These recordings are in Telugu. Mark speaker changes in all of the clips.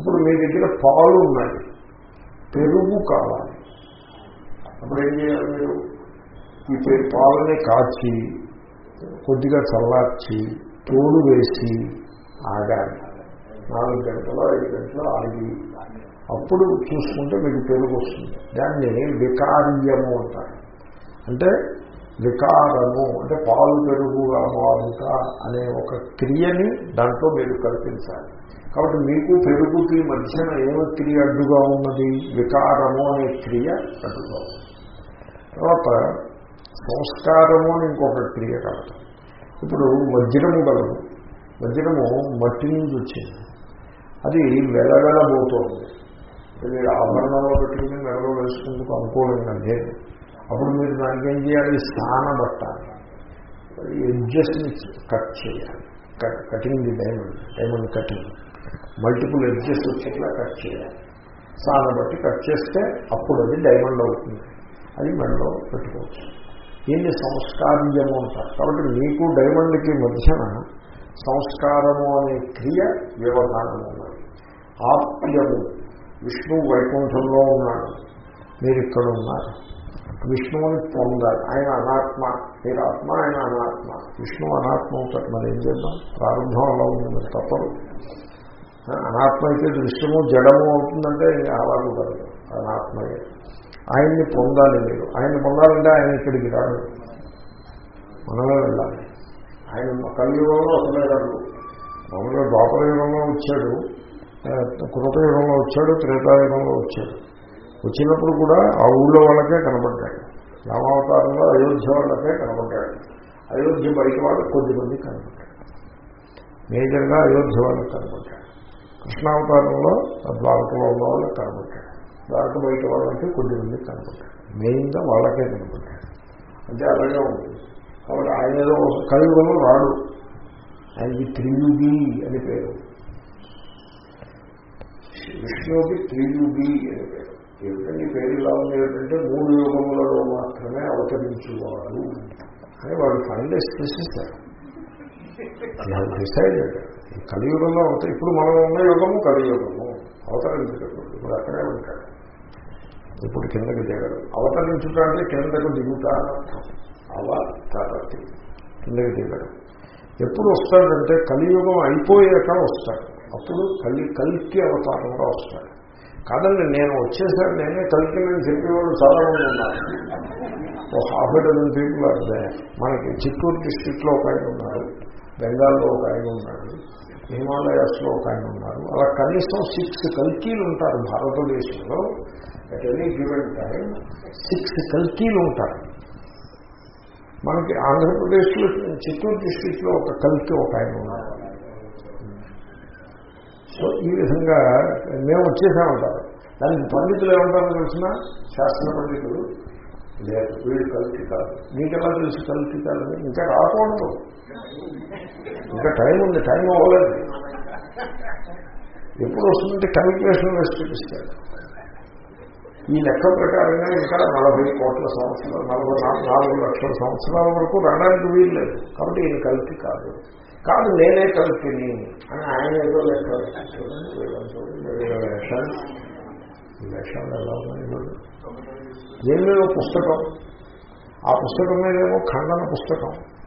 Speaker 1: ఇప్పుడు మీ దగ్గర పాలు ఉన్నాయి. పెరుగు కావాలి. అప్పుడు ఏం చేయాలి మీరు? ఈ పాలని కాచి కొద్దిగా చల్లార్చి తోడు వేసి ఆగాలి. నాలుగు గంటలు ఐదు గంటలు ఆగి అప్పుడు చూసుకుంటే మీకు పెరుగు వస్తుంది. దాన్ని వికార్యము అంటారు. అంటే వికారము అంటే పాలు పెరుగుగా మారుట అనే ఒక క్రియని దాంట్లో మీరు కల్పించాలి. కాబట్టి మీకు పెరుగుకి మధ్యన ఏమో క్రియ అడ్డుగా ఉన్నది? వికారము అనే క్రియ అడ్డుగా ఉంది తర్వాత సంస్కారము అని ఇంకొక క్రియ కలదు. ఇప్పుడు వజ్రము గలదు వజ్రము మట్టి నుంచి వచ్చింది. అది వెలవెలబోతోంది. మీరు ఆభరణంలో పెట్టుకుని మెడలో వేసుకుందుకు అనుకూలంగా అప్పుడు మీరు దానికి ఏం చేయాలి? స్నానబట్టాలి ఎడ్జస్ట్ని కట్ చేయాలి. Cutting the diamond. Diamond cutting. Multiple edges వచ్చేట్లా cut చేయాలి? స్నానబట్టి కట్ చేస్తే అప్పుడు అది డైమండ్ అవుతుంది. అది మెడలో పెట్టుకోవచ్చు. దీన్ని సంస్కార్యము అంటారు. కాబట్టి మీకు డైమండ్కి మధ్యన సంస్కారము అనే క్రియ వ్యవధానము ఉన్నది. ఆప్యము. విష్ణు వైకుంఠంలో ఉన్నాడు. మీరు ఇక్కడ ఉన్నారు. విష్ణువుని పొందాలి. ఆయన అనాత్మ. మీరు ఆత్మ ఆయన అనాత్మ. విష్ణు అనాత్మ అవుతాడు మరి ఏం చేద్దాం? ప్రారంభం అలా ఉంది. మరి తప్పదు. అనాత్మ అయితే దృశ్యము జడము అవుతుందంటే అలాగే కాదు అనాత్మయే ఆయన్ని పొందాలి మీరు. ఆయన్ని పొందాలంటే ఆయన ఇక్కడికి రాడు. మనమే వెళ్ళాలి. ఆయన కలియుగంలో అసలే రాడు. మామూలుగా ద్వాపరయుగంలో వచ్చాడు. కృతయుగంలో వచ్చాడు త్రేతాయుగంలో వచ్చాడు. వచ్చినప్పుడు కూడా ఆ ఊళ్ళో వాళ్ళకే కనబడ్డాడు రామావతారంలో అయోధ్య వాళ్ళకే కనబడ్డాడు అయోధ్య బయట వాళ్ళకి కొద్దిమంది కనబడ్డాడు మేజర్గా అయోధ్య వాళ్ళకి కనబడ్డాడు కృష్ణావతారంలో ద్వారకలో ఉన్న వాళ్ళకి కనబడ్డాడు ద్వారక బయట వాళ్ళంటే కొద్ది మంది కనబడ్డాడు మెయిన్గా వాళ్ళకే కనబడ్డాడు అంటే అలాగే ఉంది. కాబట్టి ఆయన ఏదో కలియుగంలో రాడు. ఆయనకి త్రియుగి అని పేరు. విష్ణువుకి త్రియుగి అని పేరు. ఏమిటంటే పేరు ఇలా ఉంది? ఏంటంటే మూడు యుగములలో మాత్రమే అవతరించేవాడు అని వాళ్ళు ఫైనలైజ్ చేసేస్తారు డిసైడెడ్ కలియుగంలో అవుతాయి ఇప్పుడు మనం ఉన్న యుగము కలియుగము. అవతరించేటప్పుడు ఇప్పుడు అక్కడే ఉంటాడు. ఇప్పుడు కిందకి దిగడం. అవతరించుట అంటే కిందకు దిగుతా అవతరతి కిందకి దిగడం. ఎప్పుడు వస్తాడంటే కలియుగం అయిపోయాక వస్తాడు. అప్పుడు కలి కలికి అవతారంగా వస్తాడు. కాదండి నేను వచ్చేసరికి నేనే కలికి నేను చెప్పేవాళ్ళు చాలా మంది ఉన్నారు ఓ హాఫ్ డజన్ పీపుల్ అంటే మనకి చిత్తూరు డిస్టిక్లో ఒక ఆయన ఉన్నారు బెంగాల్లో ఒక ఆయన ఉన్నాడు హిమాలయాస్లో ఒక ఆయన ఉన్నారు. అలా కనీసం సిక్స్ కల్కీలు ఉంటారు భారతదేశంలో. At any given time six కల్కీలు ఉంటారు. మనకి ఆంధ్రప్రదేశ్లో చిత్తూరు డిస్టిక్లో ఒక కల్కి ఒక ఆయన ఉన్నారు. సో ఈ విధంగా మేము వచ్చేసామంటారు. దానికి పండితులు ఏమంటారో తెలిసిన? శాస్త్ర పండితులు. లేదు వీళ్ళు కల్కి కాదు. మీకెలా తెలుసు కల్కి కాదని? ఇంకా రాకూడదు. ఇంకా టైం ఉంది టైం అవ్వలేదు. ఎప్పుడు వస్తుందంటే క్యాలిక్యులేషన్ వేసి చూపిస్తాడు ఈ లెక్క ప్రకారంగా ఇంకా నలభై కోట్ల సంవత్సరాలు నలభై నాలుగు లక్షల సంవత్సరాల వరకు రావడానికి వీల్లేదు. కాబట్టి ఈయన కలిపి కాదు. కాదు నేనే కలిపిని అని ఆయన ఏదో లెక్క వేషాలు. ఎలా ఉన్నాయి పుస్తకం. ఆ పుస్తకం మీదేమో ఖండన పుస్తకం.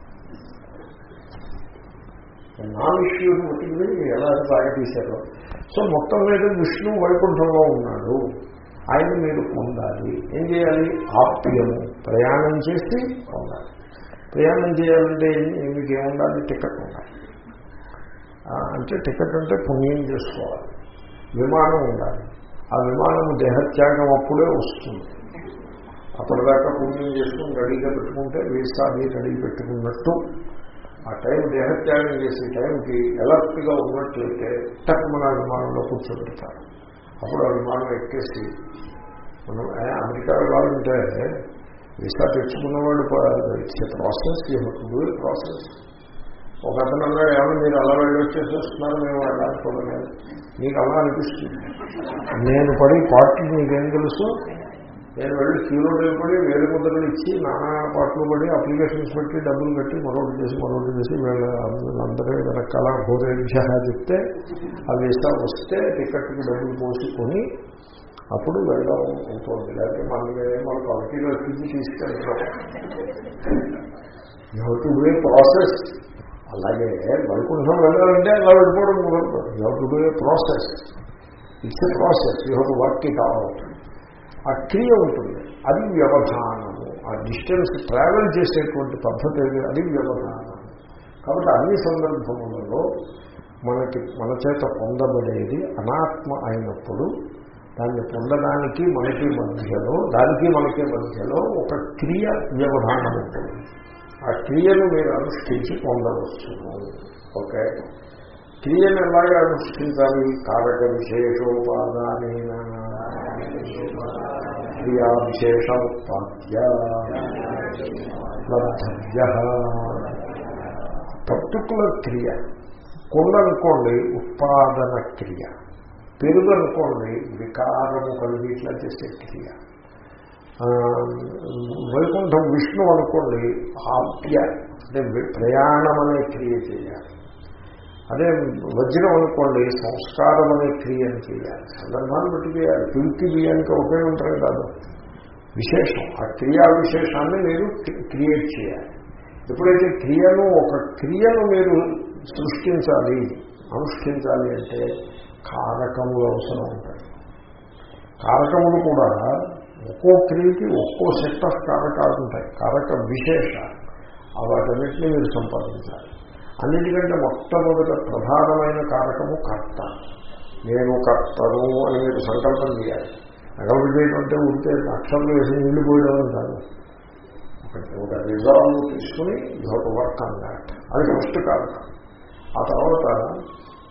Speaker 1: నాన్ ఇష్యూని ముట్టింది ఎలా సాగతీశారో సో మొత్తం మీద విష్ణు వైకుంఠంలో ఉన్నాడు. ఆయన మీరు పొందాలి. ఏం చేయాలి? ఆప్యము. ప్రయాణం చేసి పొందాలి. ప్రయాణం చేయాలంటే మీకు ఏముండాలి? టికెట్ ఉండాలి. అంటే టికెట్ అంటే పుణ్యం చేసుకోవాలి. విమానం ఉండాలి. ఆ విమానం దేహత్యాగం అప్పుడే వస్తుంది. అప్పటిదాకా పుణ్యం చేసుకుని రెడీగా పెట్టుకుంటే వీసా అది రెడీ పెట్టుకున్నట్టు ఆ టైం దేహత్యాగం చేసే టైంకి ఎలర్ట్గా ఉన్నట్లయితే టక్ మన విమానంలో కూర్చోబెడతారు. అప్పుడు అభిమానం ఎక్కేసి మనం అమెరికా వెళ్ళాలంటే వీసా తెచ్చుకున్నవాడు ఇచ్చే ప్రాసెస్ డూ ప్రాసెస్. ఒక అతను అన్నాడు ఏమన్నా మీరు అలా వెళ్ళి వచ్చేసేస్తున్నారు మేము వెళ్ళాలనుకోలేదు మీకు అలా అనిపిస్తుంది. నేను పడి పార్టీ నీకేం తెలుసు? నేను వెళ్ళి క్యూలో నిలబడి వేలు ముద్రలు ఇచ్చి నానా పాటలు పడి అప్లికేషన్స్ పెట్టి డబ్బులు కట్టి మరొకటి చేసి మరొకటి చేసి వీళ్ళ అందరూ వెనకాల భూరేభ్య చెప్తే ఆ వీసా వస్తే టికెట్కి డబ్బులు పోసుకొని అప్పుడు వెళ్ళడం ఉంటుంది. లేకపోతే మన మన కమిటీలో ఎక్కించి తీసుకెళ్తాం you to do a process అలాగే వైకుంఠం వెళ్ళాలంటే అలా వెళ్ళిపోవడం కుదరదు you to do a process it's a process you have work it out ఆ క్రియ ఉంటుంది. అది వ్యవధానము. ఆ డిస్టెన్స్ ట్రావెల్ చేసేటువంటి పద్ధతి ఏది? అది వ్యవధానం. కాబట్టి అన్ని సందర్భములలో మనకి మన చేత పొందబడేది అనాత్మ అయినప్పుడు దాన్ని పొందడానికి మనకి మధ్యలో దానికి మనకి మధ్యలో ఒక క్రియ వ్యవధానం ఉంటుంది. ఆ క్రియను మీరు అనుష్ఠించి పొందవచ్చు ఓకే? క్రియను ఎలాగే అనుష్ఠించాలి? కారక విశేషోపాదానైనా క్రియా ఉత్పాద్య లబ్ధవ్య పర్టికులర్ క్రియ. కొండనుకోండి ఉత్పాదన క్రియ. పెరుగనుకోండి వికారము కలిగి ఇట్లా చేసే క్రియ. వైకుంఠం విష్ణు అనుకోండి ఆప్య అంటే ప్రయాణం అనే క్రియ చేయాలి. అదే వజ్రం అనుకోండి సంస్కారం అనే క్రియను చేయాలి. సందర్భాన్ని బట్టి చేయాలి. పిలికి బియ్యానికి ఒకే కాదు. విశేషం. ఆ క్రియా విశేషాన్ని మీరు క్రియేట్ చేయాలి. ఎప్పుడైతే క్రియను ఒక క్రియను మీరు సృష్టించాలి అనుష్ఠించాలి అంటే కారకములు అవసరం ఉంటాయి. కారకములు కూడా ఒక్కో క్రియకి ఒక్కో సెట్ ఆఫ్ కారకాలు ఉంటాయి. కారక విశేష వాటన్నిటినీ మీరు సంపాదించాలి. అన్నిటికంటే మొట్టమొదట ప్రధానమైన కారకము కర్త. నేను కర్తను అని మీరు సంకల్పం చేయాలి. నగలు చేయడం అంటే ఉంటే అక్షరం వేసి నీళ్ళు పోయడం కాదు. ఒక రిజాల్వ్ తీసుకుని ఒక వర్క్ అన్నట్టు అది ఫస్ట్ కారకం. ఆ తర్వాత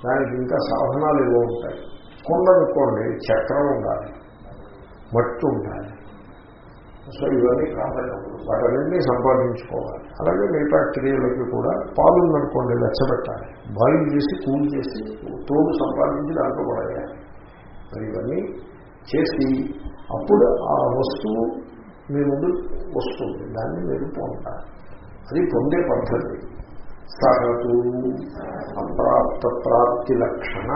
Speaker 1: దానికి ఇంకా సాధనాలు ఏవో ఉంటాయి. కొండనుకోండి చక్రం ఉండాలి. మట్టి ఉండాలి. సో ఇవన్నీ కాదన్నప్పుడు వాటన్నింటినీ సంపాదించుకోవాలి. అలాగే మిగతా క్రియలకి కూడా పాలు ఉందనుకోండి వెచ్చబెట్టాలి బాయిల్ చేసి కూల్ చేసి తోడు సంపాదించి దాంట్లో పడేయాలి. మరి ఇవన్నీ చేసి అప్పుడు ఆ వస్తువు మీ ముందు వస్తుంది. దాన్ని మీరు పొందాలి. అది పొందే పద్ధతి. సహతు అప్రాప్త ప్రాప్తి లక్షణ.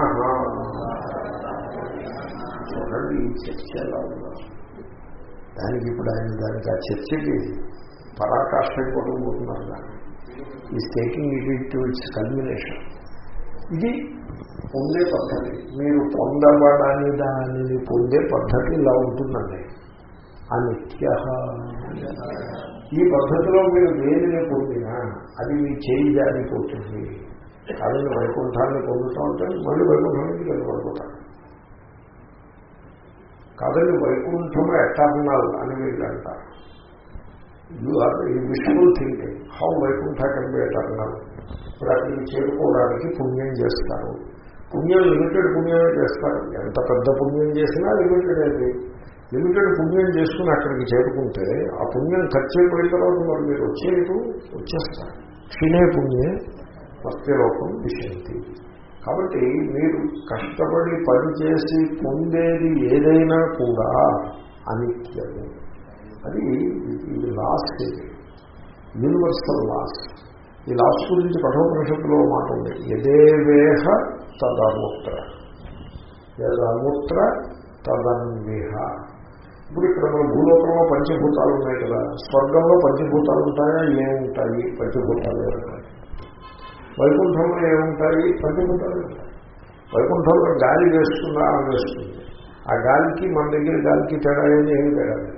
Speaker 1: చూడండి ఈ చర్చ ఎలా ఉన్నారు. దానికి ఇప్పుడు ఆయన దానికి ఆ చర్చకి పరాకాష్ఠకి కొట్టుకుపోతున్నారు దాన్ని. ఈ staking it it it's culmination ఇది పొందే పద్ధతి. మీరు పొందబడని దానిని పొందే పద్ధతి ఇలా ఉంటుందండి. అనిత్య ఈ పద్ధతిలో మీరు దేనిని పొందినా అది మీ చేయి జారిపోతుంది. కానీ వైకుంఠాన్ని పొందుతూ ఉంటే మళ్ళీ వైకుంఠానికి వెళ్ళిపోతారు. కాదండి వైకుంఠం ఎటర్నల్ అని మీరు అంటారు. యూ ఆర్ ఈ visual thinking how Vaikuntha can be eternal ఇప్పుడు అక్కడికి చేరుకోవడానికి పుణ్యం చేస్తారు. పుణ్యం లిమిటెడ్ పుణ్యమే చేస్తారు. ఎంత పెద్ద పుణ్యం చేసినా లిమిటెడ్ అయితే లిమిటెడ్ పుణ్యం చేసుకుని అక్కడికి చేరుకుంటే ఆ పుణ్యం ఖర్చు అయిపోయిన తర్వాత మరి మీరు వచ్చేందుకు వచ్చేస్తారు. క్షీణే పుణ్యే మత్స్యలోకం విషయంతి కాబట్టి మీరు కష్టపడి పనిచేసి పొందేది ఏదైనా కూడా అనిత్యము. అది ఇది లాస్ట్ యూనివర్సల్ లాస్ ఈ లాస్ గురించి కఠోపనిషత్తులో మాట ఉంది. యదేవేహ తదముత్ర. యదముత్ర తదన్విహ. ఇప్పుడు ఇక్కడ మన భూలోకంలో పంచభూతాలు ఉన్నాయి కదా. స్వర్గంలో పంచభూతాలు ఉంటాయా? ఏముంటాయి? పంచభూతాలు వైకుంఠంలో ఏముంటాయి? పంచభూతాలు వైకుంఠంలో గాలి వేస్తుందా? అని వేస్తుంది. ఆ గాలికి మన దగ్గర గాలికి తేడా ఏమి ఏమి తేడా లేదు.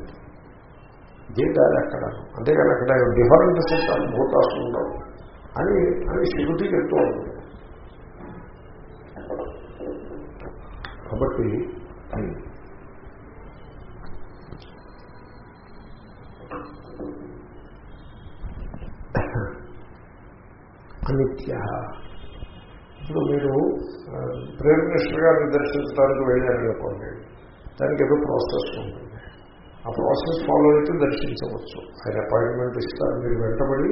Speaker 1: ఇదే గాలి అక్కడ. అంతేకాదు అక్కడ డిఫరెంట్ సెట్ ఆఫ్ భూతాలు ఉండవు అని అని శృతి చెప్తూ ఉంటుంది. కాబట్టి అనిత్య ఇప్పుడు మీరు ప్రేమ్ మినిస్టర్ గారిని దర్శించడానికి వెళ్ళారు అనుకోండి దానికి ఏదో ప్రాసెస్ ఉంటుంది. ఆ ప్రాసెస్ ఫాలో అయితే దర్శించవచ్చు. ఆయన అపాయింట్మెంట్ ఇస్తారు మీరు వెంటబడి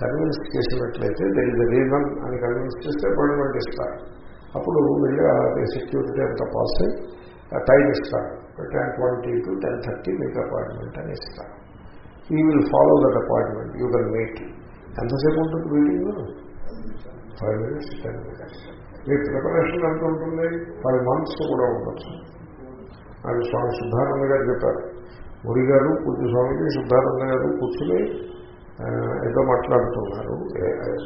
Speaker 1: కన్విన్స్ చేసినట్లయితే దర్ ఇస్ రీజన్ అని కన్విన్స్ చేస్తే అపాయింట్మెంట్ ఇస్తారు. అప్పుడు వెళ్ళి సెక్యూరిటీ అంతా పాస్ అయి టైం ఇస్తారు. Ten twenty to ten thirty మీకు అపాయింట్మెంట్ అని ఇస్తారు. He will follow that appointment you can meet ఎంతసేపు ఉంటుంది meeting five minutes ten minutes మీ ప్రిపరేషన్ ఎంత ఉంటుంది? ఫైవ్ మంత్స్ కూడా ఉండొచ్చు. అది స్వామి సిద్ధానంద గారు చెప్పారు. ముడి గారు పూజ్య స్వామికి సిద్ధానంద గారు కూర్చుని ఏదో మాట్లాడుతున్నారు.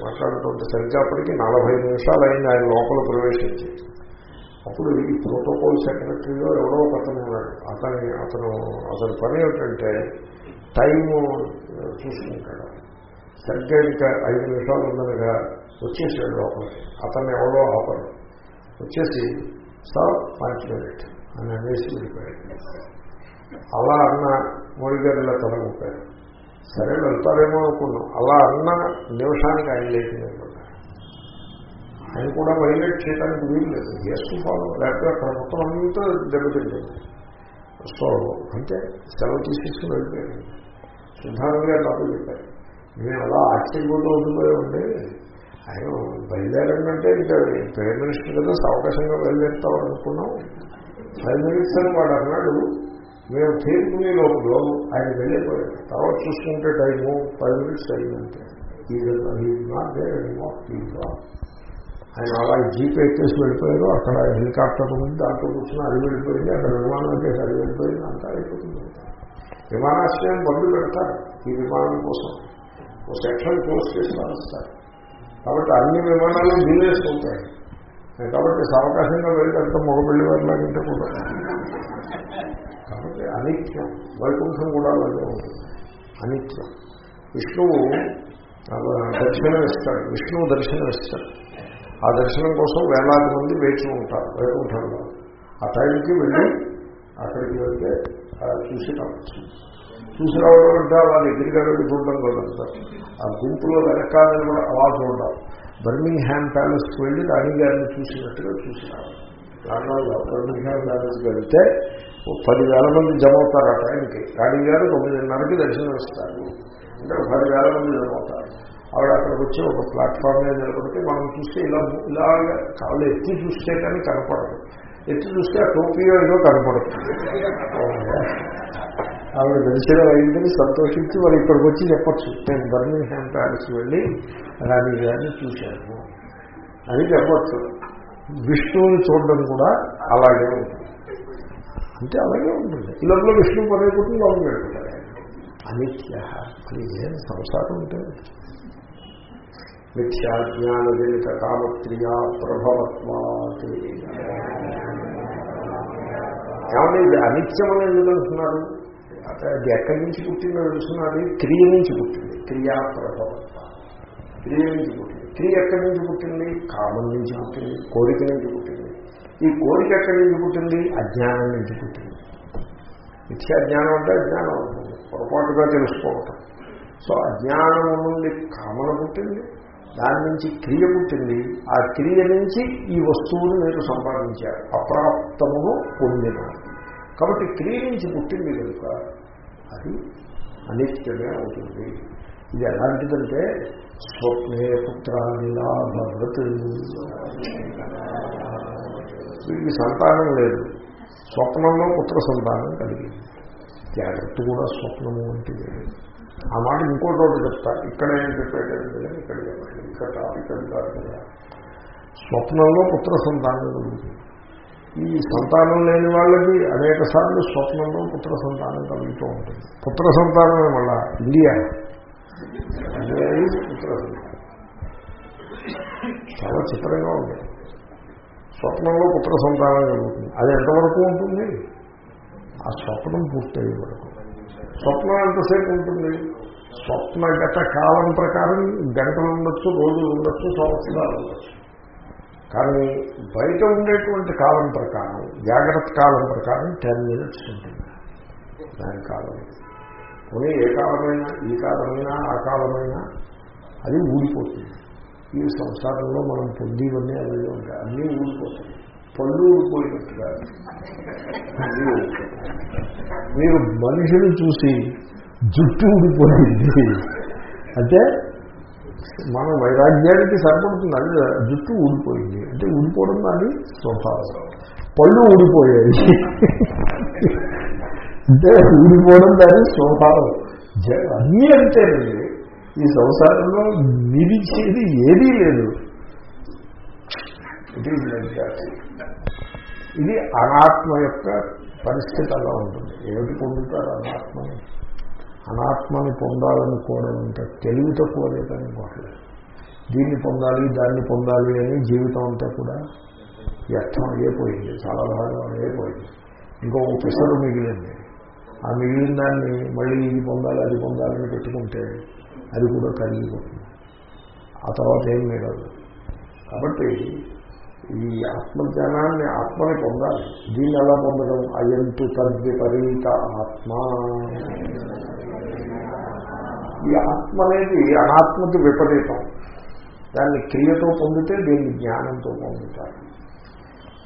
Speaker 1: మాట్లాడుతుంటే సరిగ్గా నలభై నిమిషాలు అయింది ఆయన లోపల ప్రవేశించి. అప్పుడు ఈ ప్రోటోకాల్ సెక్రటరీలో ఎవరో ఒక అతను ఉన్నాడు. అతని అతను అతని పని ఏమిటంటే టైము చూసుకుంటాడు. సరిగ్గా ఇంకా ఐదు నిమిషాలు ఉన్నదిగా వచ్చేసాడు లోపలికి. అతన్ని ఎవరో ఆపరు. వచ్చేసి సార్ పాంచ్ మినిట్ అని అనేసి వెళ్ళిపోయాడు. అలా అన్న మోడీ గారు ఇలా తొలగిపోయారు సరే వెళ్తారేమో అనుకున్నాం. అలా అన్న నిమిషానికి ఆయన లేచినప్పుడు ఆయన కూడా వైలేట్ చేయడానికి వీలు లేదు. ఎస్ ఫాలో లేకపోతే అక్కడ మొత్తం అంతా దెబ్బతింటుంది. సో అంటే సెలవు తీసేసుకుని వెళ్ళిపోయాడు. సిద్ధార్థ గారు నాకు చెప్పారు. మేము అలా ఆశ్చర్యపోతూ ఉండిపోయామండి ఆయన బయలుదేరంటే ఇంకా ప్రైమ్ మినిస్టర్ కదా అవకాశంగా బయలుదేరుతాం అనుకున్నాం. ఫైవ్ మినిట్స్ అని వాడు అన్నాడు మేము తీర్పునే లోపల ఆయన వెళ్ళిపోయాడు. తర్వాత చూసుకుంటే టైము ఫైవ్ మినిట్స్ అయిందంటే ఈ ఆయన అలా జీపే ఎక్కేసి వెళ్ళిపోయారు. అక్కడ హెలికాప్టర్ ఉంది దాంట్లో కూర్చొని అది వెళ్ళిపోయింది అక్కడ విమానం ఎక్కేసి అది వెళ్ళిపోయింది అంతా అయిపోతుంది. విమానాశ్రయం బండ్లు పెడతారు ఈ విమానం కోసం. ఒక సెక్షన్ క్లోజ్ చేసి మారుస్తారు కాబట్టి అన్ని విమానాలు వీలేసుకుంటాయి కాబట్టి సావకాశంగా వెళ్ళేంత మగబెళ్ళి వారిలాగంటే కూడా. కాబట్టి అనిత్యం. వైకుంఠం కూడా అలాగే ఉంటుంది. అనిత్యం. విష్ణువు దర్శనం ఇస్తాడు విష్ణువు దర్శనం ఇస్తాడు ఆ దర్శనం కోసం వేలాది మంది వేచి ఉంటారు వైకుంఠంలో. ఆ టైంకి వెళ్ళి అక్కడికి వెళ్తే చూసి రావచ్చు. చూసి రావడం అంటే వాళ్ళ ఎదురుగా వెళ్ళి చూడడం కదంతా ఆ గుంపులో వెనకాలని కూడా అలా చూడాలి బర్మింగ్ హ్యామ్ ప్యాలెస్కి వెళ్ళి రాణి గారిని చూసినట్టుగా చూసి రావాలి దానివల్ల బర్మింగ్ హ్యామ్ ప్యాలెస్కి వెళ్తే పదివేల మంది జమ అవుతారు ఆ టైంకి. రాణి గారు తొమ్మిదిన్నరకి దర్శనం ఇస్తారు. అంటే పదివేల మంది జమ అవుతారు. ఆవిడ అక్కడికి వచ్చి ఒక ప్లాట్ఫామ్ మీద నిలబడితే మనం చూస్తే ఇలా ఇలాగా కాళ్ళు ఎత్తి చూస్తే కానీ కనపడదు. ఎత్తి చూస్తే ఆ టోపీ ఏదో కనపడుతుంది. ఆవిడ దర్శనం అయిందని సంతోషించి వాళ్ళు ఇక్కడికి వచ్చి చెప్పచ్చు. నేను బర్మింగ్ హ్యామ్ ప్యాలెస్ వెళ్ళి రాణి గారిని చూశాను అని చెప్పచ్చు. విష్ణువుని చూడడం కూడా అలాగే ఉంటుంది అంటే అలాగే ఉంటుంది. ఈ లోపల విష్ణువు పని అయిపోతుంది లోపల పెట్టుకుంటారు అనిత్య అది ఏం సంసారం ఉంటుంది మిథ్యా మిథ్యాజ్ఞానజనిత కామక్రియా ప్రభవత్వాత్. ఏమంటే ఇది అనిత్యం అనేది ఎందుకు అంటున్నారు? అది ఎక్కడి నుంచి పుట్టిందో తెలుసున్నది క్రియ నుంచి పుట్టింది. క్రియా ప్రభవత్వ. క్రియ నుంచి పుట్టింది. క్రియ ఎక్కడి నుంచి పుట్టింది? కామం నుంచి పుట్టింది కోరిక నుంచి పుట్టింది. ఈ కోరిక ఎక్కడి నుంచి పుట్టింది? అజ్ఞానం నుంచి పుట్టింది. మిథ్యాజ్ఞానం అంటే అజ్ఞానం అవుతుంది. పొరపాటుగా తెలుసుకోవటం. సో అజ్ఞానం నుండి కామన పుట్టింది దాని నుంచి క్రియ పుట్టింది. ఆ క్రియ నుంచి ఈ వస్తువును మీరు సంపాదించారు. అప్రాప్తమును పొందినారు. కాబట్టి క్రియ నుంచి పుట్టింది కనుక అది అనిత్యమే అవుతుంది. ఇది ఎలాంటిదంటే స్వప్నే పుత్రానిలాభవత్ వీడికి సంతానం లేదు. స్వప్నంలో పుత్ర సంతానం కలిగింది. జాగ్రత్త కూడా స్వప్నము వంటిది. ఆ మాట ఇంకోటి ఒకటి చెప్తా. ఇక్కడ ఏం చెప్పేటంటే ఇక్కడ చెప్పండి ఇక్కడ ఇక్కడ కాదు కదా స్వప్నంలో పుత్ర సంతానం కలుగుతుంది ఈ సంతానం లేని వాళ్ళకి అనేక సార్లు స్వప్నంలో పుత్ర సంతానం కలుగుతూ ఉంటుంది. పుత్ర సంతానం వల్ల ఇండియా. అనేది పుత్ర సంతానం. చాలా చిత్రంగా ఉంది. స్వప్నంలో పుత్ర సంతానం కలుగుతుంది. అది ఎంతవరకు ఉంటుంది? ఆ స్వప్నం పూర్తయ్యే వరకు స్వప్నం ఎంతసేపు ఉంటుంది? స్వప్నగత కాలం ప్రకారం గంటలు ఉండొచ్చు రోజులు ఉండొచ్చు సంవత్సరాలు ఉండొచ్చు. కానీ బయట ఉండేటువంటి కాలం ప్రకారం జాగ్రత్త కాలం ప్రకారం టెన్ మినిట్స్ ఉంటుంది. దాని కాలం. పోనీ ఏ కాలమైనా ఈ కాలమైనా ఆ కాలమైనా అది ఊడిపోతుంది. ఈ సంసారంలో మనం పొందివన్నీ అవి ఉంటాయి. అన్నీ ఊడిపోతాయి. పళ్ళు ఊడిపోయినట్టుగా. మీరు మనిషిని చూసి జుట్టు ఊడిపోయింది. అంటే మన వైరాగ్యానికి సరిపడుతుంది. అది జుట్టు ఊడిపోయింది. అంటే ఊడిపోవడం దాని స్వభావం. పళ్ళు ఊడిపోయాయి. అంటే ఊడిపోవడం దాని స్వభావం. అన్నీ అంటే ఈ సంసారంలో నిలిచేది ఏదీ లేదు. ఇట్ ఈజ్ లైక్ దాట్ ఇది అనాత్మ యొక్క పరిస్థితి అలా ఉంటుంది. ఏమిటి పొందుతారు అనాత్మని? అనాత్మని పొందాలనుకోవడం అంటే తెలివి తక్కువ లేదనుకోవట్లేదు దీన్ని పొందాలి దాన్ని పొందాలి అని జీవితం అంతా కూడా వ్యర్థం అయిపోయింది. చాలా భాగం అయిపోయింది. ఇంకో పిసరు మిగిలింది. ఆ మిగిలిన దాన్ని మళ్ళీ ఇది పొందాలి అది పొందాలని పెట్టుకుంటే అది కూడా కరిగిపోతుంది. ఆ తర్వాత ఏం మిగలదు. కాబట్టి ఈ ఆత్మజ్ఞానాన్ని ఆత్మని పొందాలి. దీన్ని ఎలా పొందడం అయంతు తద్విపరీత ఆత్మ. ఈ ఆత్మ అనేది అనాత్మకి విపరీతం. దాన్ని క్రియతో పొందితే దీన్ని జ్ఞానంతో పొందుతారు.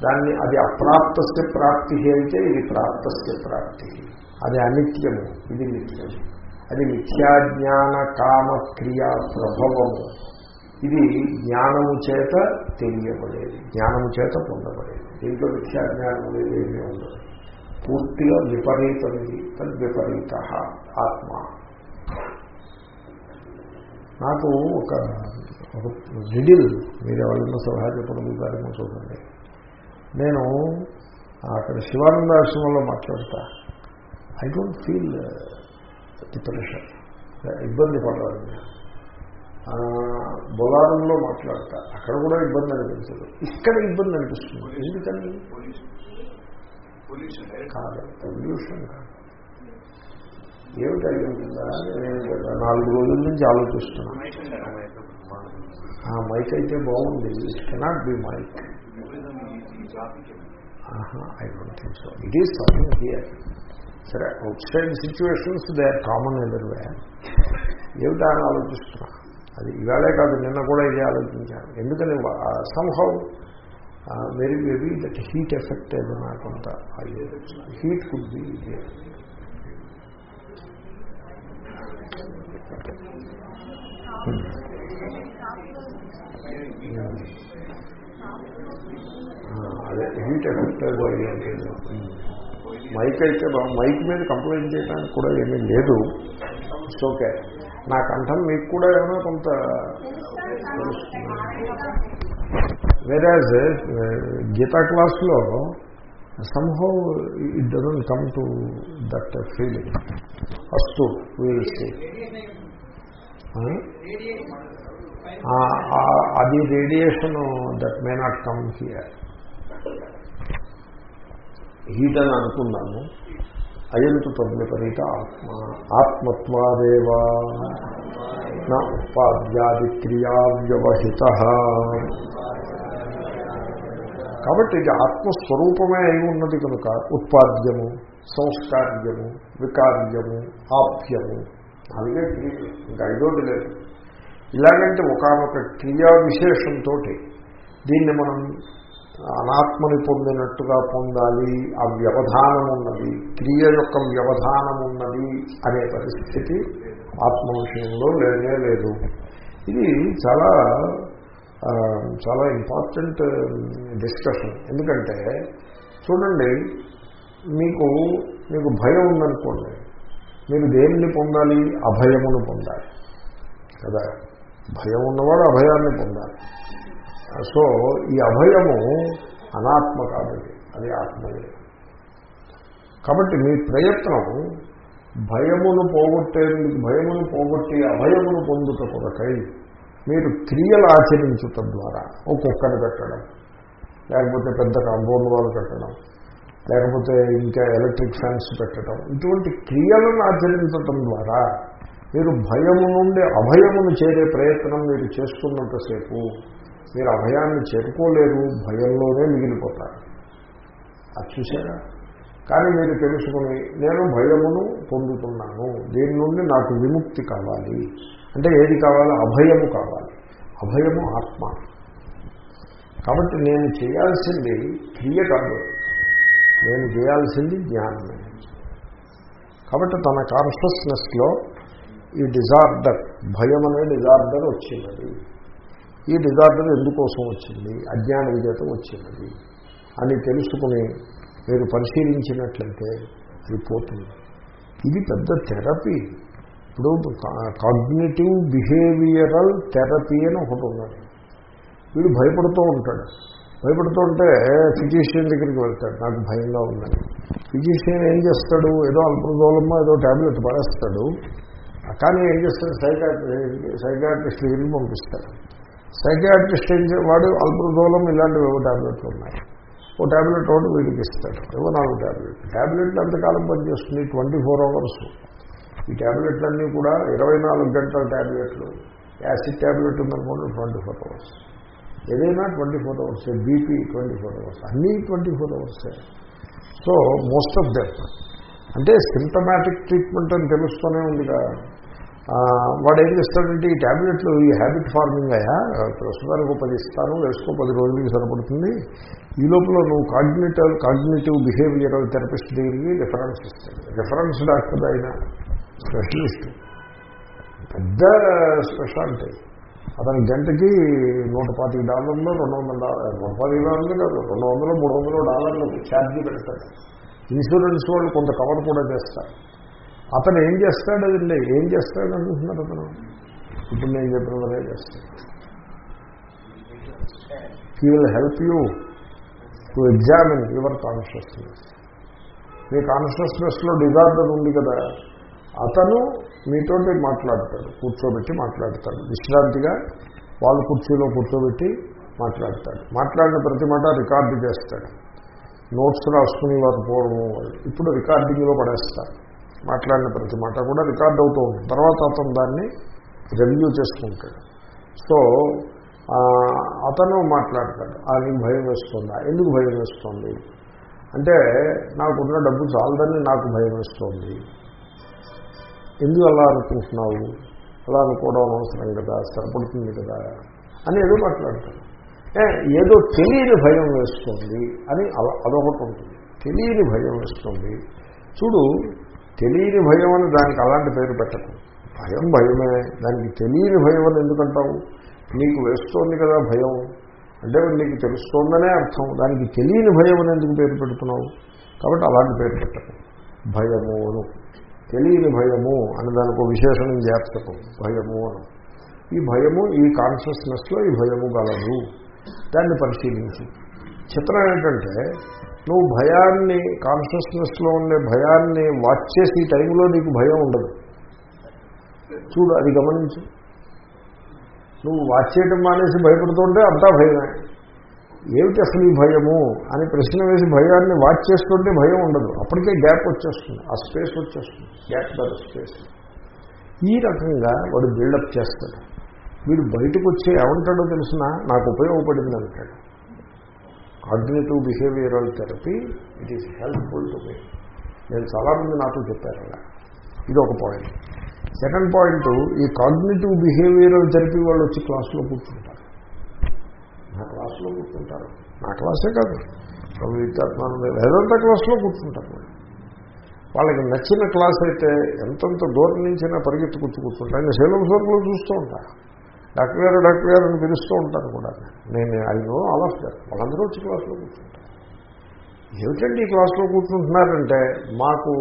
Speaker 1: దాన్ని అది అప్రాప్తస్య ప్రాప్తి అయితే ఇది ప్రాప్తస్య ప్రాప్తి. అది అనిత్యము ఇది నిత్యము అది మిథ్యాజ్ఞాన కామ క్రియా ప్రభవము. ఇది జ్ఞానము చేత తెలియబడేది జ్ఞానము చేత పొందబడేది. దీంట్లో మిథ్యాజ్ఞానం అనేది ఏమీ ఉండదు. పూర్తిగా విపరీతం ఇది తద్విపరీత ఆత్మ. నాకు ఒక ఒక రిడిల్ మీరు ఎవరైనా సలహా చెప్పగలుగుతారేమో చూడండి. నేను అక్కడ శివానందాశ్రమంలో మాట్లాడతా. ఐ డోంట్ ఫీల్ డిప్రెషన్ ఇబ్బంది పడలేదు. ఆ, బొలారంలో మాట్లాడతా. అక్కడ కూడా ఇబ్బంది అనిపించదు. ఇక్కడ ఇబ్బంది అనిపిస్తుంది. ఎందుకని? కాదు పొల్యూషన్ కాదు. ఏమిటి అయి ఉంటుందా నేను నాలుగు రోజుల నుంచి ఆలోచిస్తున్నాను మైక్ అయితే బాగుంది. It cannot be mic. I don't think so it is something here సరే outside situations they are common ఎదురువే ఏమిటా అని ఆలోచిస్తున్నా? అది ఇవాళే కాదు నిన్న కూడా ఇదే ఆలోచించాను. ఎందుకని? Somehow very maybe that heat effect నాకు కొంత హీట్ కుడ్ బి అదే హీట్ ఎఫెక్ట్ ఏదో అయ్యింది మైక్ అయితే మైక్ మీద కంప్లైంట్ చేయడానికి కూడా ఏమీ లేదు. It's okay. నా కంఠం మీకు కూడా ఏమైనా కొంత వేరాజ్ గీతా క్లాస్లో somehow it doesn't come to that feeling first will see అది radiation that may not come here heat అని అనుకున్నాము అయంతు తద్విపరీత ఆత్మ ఆత్మత్వాదేవా నా ఉపాధ్యాది క్రియా వ్యవహిత కాబట్టి ఇది ఆత్మస్వరూపమే అయి ఉన్నది కనుక ఉత్పాద్యము సంస్కార్యము వికార్యము ఆప్యము. అలాగే క్రియలు ఇంకా ఐదోటి లేదు ఇలాగంటే ఒకనొక క్రియా విశేషంతో దీన్ని మనం అనాత్మని పొందినట్టుగా పొందాలి ఆ వ్యవధానం ఉన్నది క్రియ యొక్క వ్యవధానం ఉన్నది అనే పరిస్థితి ఆత్మ విషయంలో లేనే లేదు. ఇది చాలా చాలా ఇంపార్టెంట్ డిస్కషన్ ఎందుకంటే చూడండి మీకు మీకు భయం ఉందనుకోండి మీరు దేన్ని పొందాలి? అభయమును పొందాలి. కదా? భయం ఉన్నవాడు అభయాన్ని పొందాలి. సో ఈ అభయము అనాత్మ కాదు అది ఆత్మయే. కాబట్టి మీ ప్రయత్నం భయమును పోగొట్టేందుకు భయమును పోగొట్టి అభయమును పొందుట కొరకై మీరు క్రియలు ఆచరించటం ద్వారా ఒక కుక్కను పెట్టడం లేకపోతే పెద్ద కాంపౌండ్ వాళ్ళు పెట్టడం లేకపోతే ఇంకా ఎలక్ట్రిక్ ఫ్యాన్స్ పెట్టడం ఇటువంటి క్రియలను ఆచరించటం ద్వారా మీరు భయము నుండి అభయమును చేరే ప్రయత్నం మీరు చేస్తున్నంతసేపు మీరు అభయాన్ని చేరుకోలేరు భయంలోనే మిగిలిపోతారు. అది చూసారా కానీ మీరు తెలుసుకుని నేను భయమును పొందుతున్నాను దీని నుండి నాకు విముక్తి కావాలి. అంటే ఏది కావాలి? అభయము కావాలి. అభయము ఆత్మ. కాబట్టి నేను చేయాల్సింది క్రియ కాదు నేను చేయాల్సింది జ్ఞానమే. కాబట్టి తన కాన్షియస్నెస్లో ఈ డిజార్డర్ భయం అనే డిజార్డర్ వచ్చినది. ఈ డిజార్డర్ ఎందుకోసం వచ్చింది? అజ్ఞాన విజేత వచ్చినది. అని తెలుసుకుని మీరు పరిశీలించినట్లయితే అది పోతుంది. ఇది పెద్ద థెరపీ. ఇప్పుడు కాగ్నేటివ్ బిహేవియరల్ థెరపీ అని ఒకటి ఉన్నది. వీడు భయపడుతూ ఉంటాడు. భయపడుతూ ఉంటే ఫిజిషియన్ దగ్గరికి వెళ్తాడు. నాకు భయంగా ఉందని. ఫిజిషియన్ ఏం చేస్తాడు? ఏదో అల్పదోళమో ఏదో ట్యాబ్లెట్ పడేస్తాడు. కానీ ఏం చేస్తాడు? సైకాట్రి సైకాట్రిస్ట్ దగ్గరికి పంపిస్తాడు. సైకాట్రిస్ట్ ఏం వాడు అల్పదూలం ఇలాంటివి ఏవో ట్యాబ్లెట్లు ఉన్నాయి. ఓ ట్యాబ్లెట్ ఒకటి వీడికి ఇస్తాడు. ఏవో నాలుగు ట్యాబ్లెట్ ట్యాబ్లెట్లు ఎంతకాలం పనిచేస్తుంది? Twenty four hours. ఈ ట్యాబ్లెట్లన్నీ కూడా ఇరవై నాలుగు గంటల ట్యాబ్లెట్లు యాసిడ్ ట్యాబ్లెట్ ఉందనుకోండి ట్వంటీ ఫోర్ అవర్స్. ఏదైనా twenty four hours BP twenty four hours అన్నీ ట్వంటీ ఫోర్ అవర్సే. సో మోస్ట్ ఆఫ్ దెమ్ అంటే సిమ్టమాటిక్ ట్రీట్మెంట్ అని తెలుస్తూనే ఉందిగా. వాడు ఏం చేస్తాడంటే ఈ ట్యాబ్లెట్లు ఈ హ్యాబిట్ ఫార్మింగ్ అయ్యా ప్రస్తుతానికి ఒక పది ఇస్తాను వేసుకో పది రోజులకి సరిపడుతుంది. ఈ లోపల నువ్వు కాగ్నేటివ్ కాగ్నేటివ్ బిహేవియరల్ థెరపిస్ట్ దగ్గరికి రిఫరెన్స్ ఇస్తాడు. రిఫరెన్స్ డాక్టర్ అయినా స్పెషలిస్ట్. పెద్ద స్పెషాలిటీ. అతని గంటకి నూట పాతిక డాలర్లు రెండు వందల డాలర్ నూట పాతిక డాలర్లు కాదు రెండు వందలు మూడు వందలు డాలర్లు ఛార్జీ పెడతాడు. ఇన్సూరెన్స్ వాళ్ళు కొంత కవర్ కూడా చేస్తారు. అతను ఏం చేస్తాడు అదండి ఏం చేస్తాడు అనుకుంటున్నారు అతను? ఇప్పుడు నేను చెప్పినదే చేస్తాడు he will help you to examine your consciousness మీ కాన్షియస్నెస్లో డిజార్డర్ ఉంది కదా? అతను మీతో మాట్లాడతాడు కూర్చోబెట్టి మాట్లాడతాడు. విశ్రాంతిగా వాళ్ళ కుర్చీలో కూర్చోబెట్టి మాట్లాడతాడు. మాట్లాడిన ప్రతి మాట రికార్డు చేస్తాడు. నోట్స్ రాసుకుని వారు పోవడము ఇప్పుడు రికార్డింగ్లో పడేస్తారు. మాట్లాడిన ప్రతి మాట కూడా రికార్డ్ అవుతూ ఉంటుంది. తర్వాత అతను దాన్ని రివ్యూ చేసుకుంటాడు. సో అతను మాట్లాడతాడు. ఆ నీకు భయం వేస్తుందా? ఎందుకు భయం వేస్తుంది? అంటే నాకున్న డబ్బు చాలదని నాకు భయం వేస్తుంది. ఎందుకు అలా అనుకుంటున్నావు? అలా అనుకోవడం అవసరం కదా సరిపడుతుంది కదా అని ఏదో మాట్లాడతాను ఏ, ఏదో తెలియని భయం వేస్తుంది అని అలా అదొకటి ఉంటుంది. తెలియని భయం వేస్తుంది. చూడు తెలియని భయం అని దానికి అలాంటి పేరు పెట్టకు. భయం భయమే. దానికి తెలియని భయం అని ఎందుకంటావు? నీకు వేస్తోంది కదా భయం. అంటే నీకు తెలుస్తోందనే అర్థం. దానికి తెలియని భయం అని ఎందుకు పేరు పెడుతున్నావు? కాబట్టి అలాంటి పేరు పెట్టకు. భయము అను తెలియని భయము అని దానికి విశేషణం చేర్చటం భయము ఈ భయము ఈ కాన్షియస్నెస్లో ఈ భయము గలదు. దాన్ని పరిశీలించు. చిత్రం ఏంటంటే నువ్వు భయాన్ని కాన్షియస్నెస్లో ఉండే భయాన్ని వాచ్ చేసి ఈ టైంలో నీకు భయం ఉండదు. చూడు అది గమనించు. నువ్వు వాచ్ చేయడం మానేసి భయపడుతుంటే అంతా భయమే. ఏమిటి అసలు ఈ భయము అని ప్రశ్న వేసి భయాన్ని వాచ్ చేస్తుంటే భయం ఉండదు. అప్పటికే గ్యాప్ వచ్చేస్తుంది. ఆ స్పేస్ వచ్చేస్తుంది. గ్యాప్ గల స్పేస్ ఈ రకంగా వాడు బిల్డప్ చేస్తాడు. వీడు బయటకు వచ్చి ఏమంటాడో తెలిసిన నాకు ఉపయోగపడింది అంటాడు. Cognitive behavioural therapy it is helpful to me నేను చాలామంది నాతో చెప్పారు అలా. ఇది ఒక పాయింట్ సెకండ్ పాయింట్ ఈ కాగ్నేటివ్ బిహేవియరల్ థెరపీ వాళ్ళు వచ్చి క్లాసులో కూర్చుంటారు. క్లాసులో కూర్చుంటారు. నా క్లాసే కాదు. స్వామి విద్యాత్మానంద వేదాంత క్లాసులో కూర్చుంటారు వాళ్ళకి నచ్చిన క్లాస్ అయితే ఎంతంత దూరం నుంచైనా పరిగెత్తి కూర్చు కూర్చుంటారు. ఇంకా శైలం సోర్లో చూస్తూ ఉంటారు డాక్టర్ గారు డాక్టర్ గారు అని పిలుస్తూ ఉంటారు కూడా. నేను I know all of that వాళ్ళందరూ వచ్చి క్లాసులో కూర్చుంటారు. ఏమిటండి ఈ క్లాసులో కూర్చుంటున్నారంటే మాకు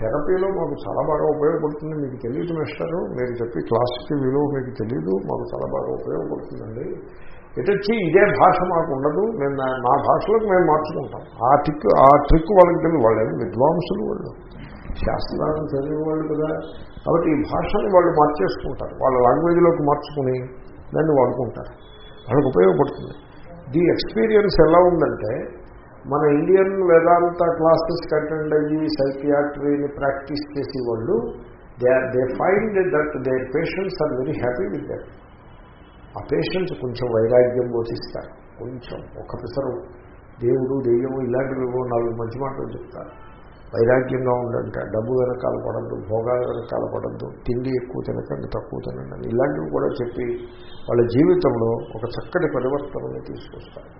Speaker 1: థెరపీలో మాకు చాలా బాగా ఉపయోగపడుతుంది. మీకు తెలియదు మిస్టరు. మీరు చెప్పి క్లాస్కి విలువ మీకు తెలియదు మాకు చాలా బాగా ఉపయోగపడుతుందండి. ఎటొచ్చి ఇదే భాష మాకు ఉండదు. మేము నా- మా భాషలోకి మేము మార్చుకుంటాం. ఆ ట్రిక్ ఆ ట్రిక్ వాళ్ళకి తెలియదు. వాళ్ళు విద్వాంసులు వాళ్ళు. శాస్త్రాలను చదివే వాళ్ళు కదా. కాబట్టి ఈ భాషని వాళ్ళు మార్చేసుకుంటారు. వాళ్ళ లాంగ్వేజ్లోకి మార్చుకుని దాన్ని వాడుకుంటారు. వాళ్ళకి ఉపయోగపడుతుంది. ది ఎక్స్పీరియన్స్ ఎలా ఉందంటే మన ఇండియన్ వేదాంత క్లాసెస్కి అటెండ్ అయ్యి సైకియాట్రీని ప్రాక్టీస్ చేసే వాళ్ళు they are they find that their patients are very happy with that ఆ పేషెంట్స్ కొంచెం వైరాగ్యం బోధిస్తారు కొంచెం ఒక పిసరు దేవుడు దెయ్యము ఇలాంటివి నాలుగు మంచి మాటలు చెప్తారు. వైరాగ్యంగా ఉండంట డబ్బు వెనకాల పడద్దు భోగాల వెనకాల పడద్దు తిండి ఎక్కువ తినకండి తక్కువ తినండి ఇలాంటివి కూడా చెప్పి వాళ్ళ జీవితంలో ఒక చక్కటి పరివర్తనని తీసుకొస్తారు.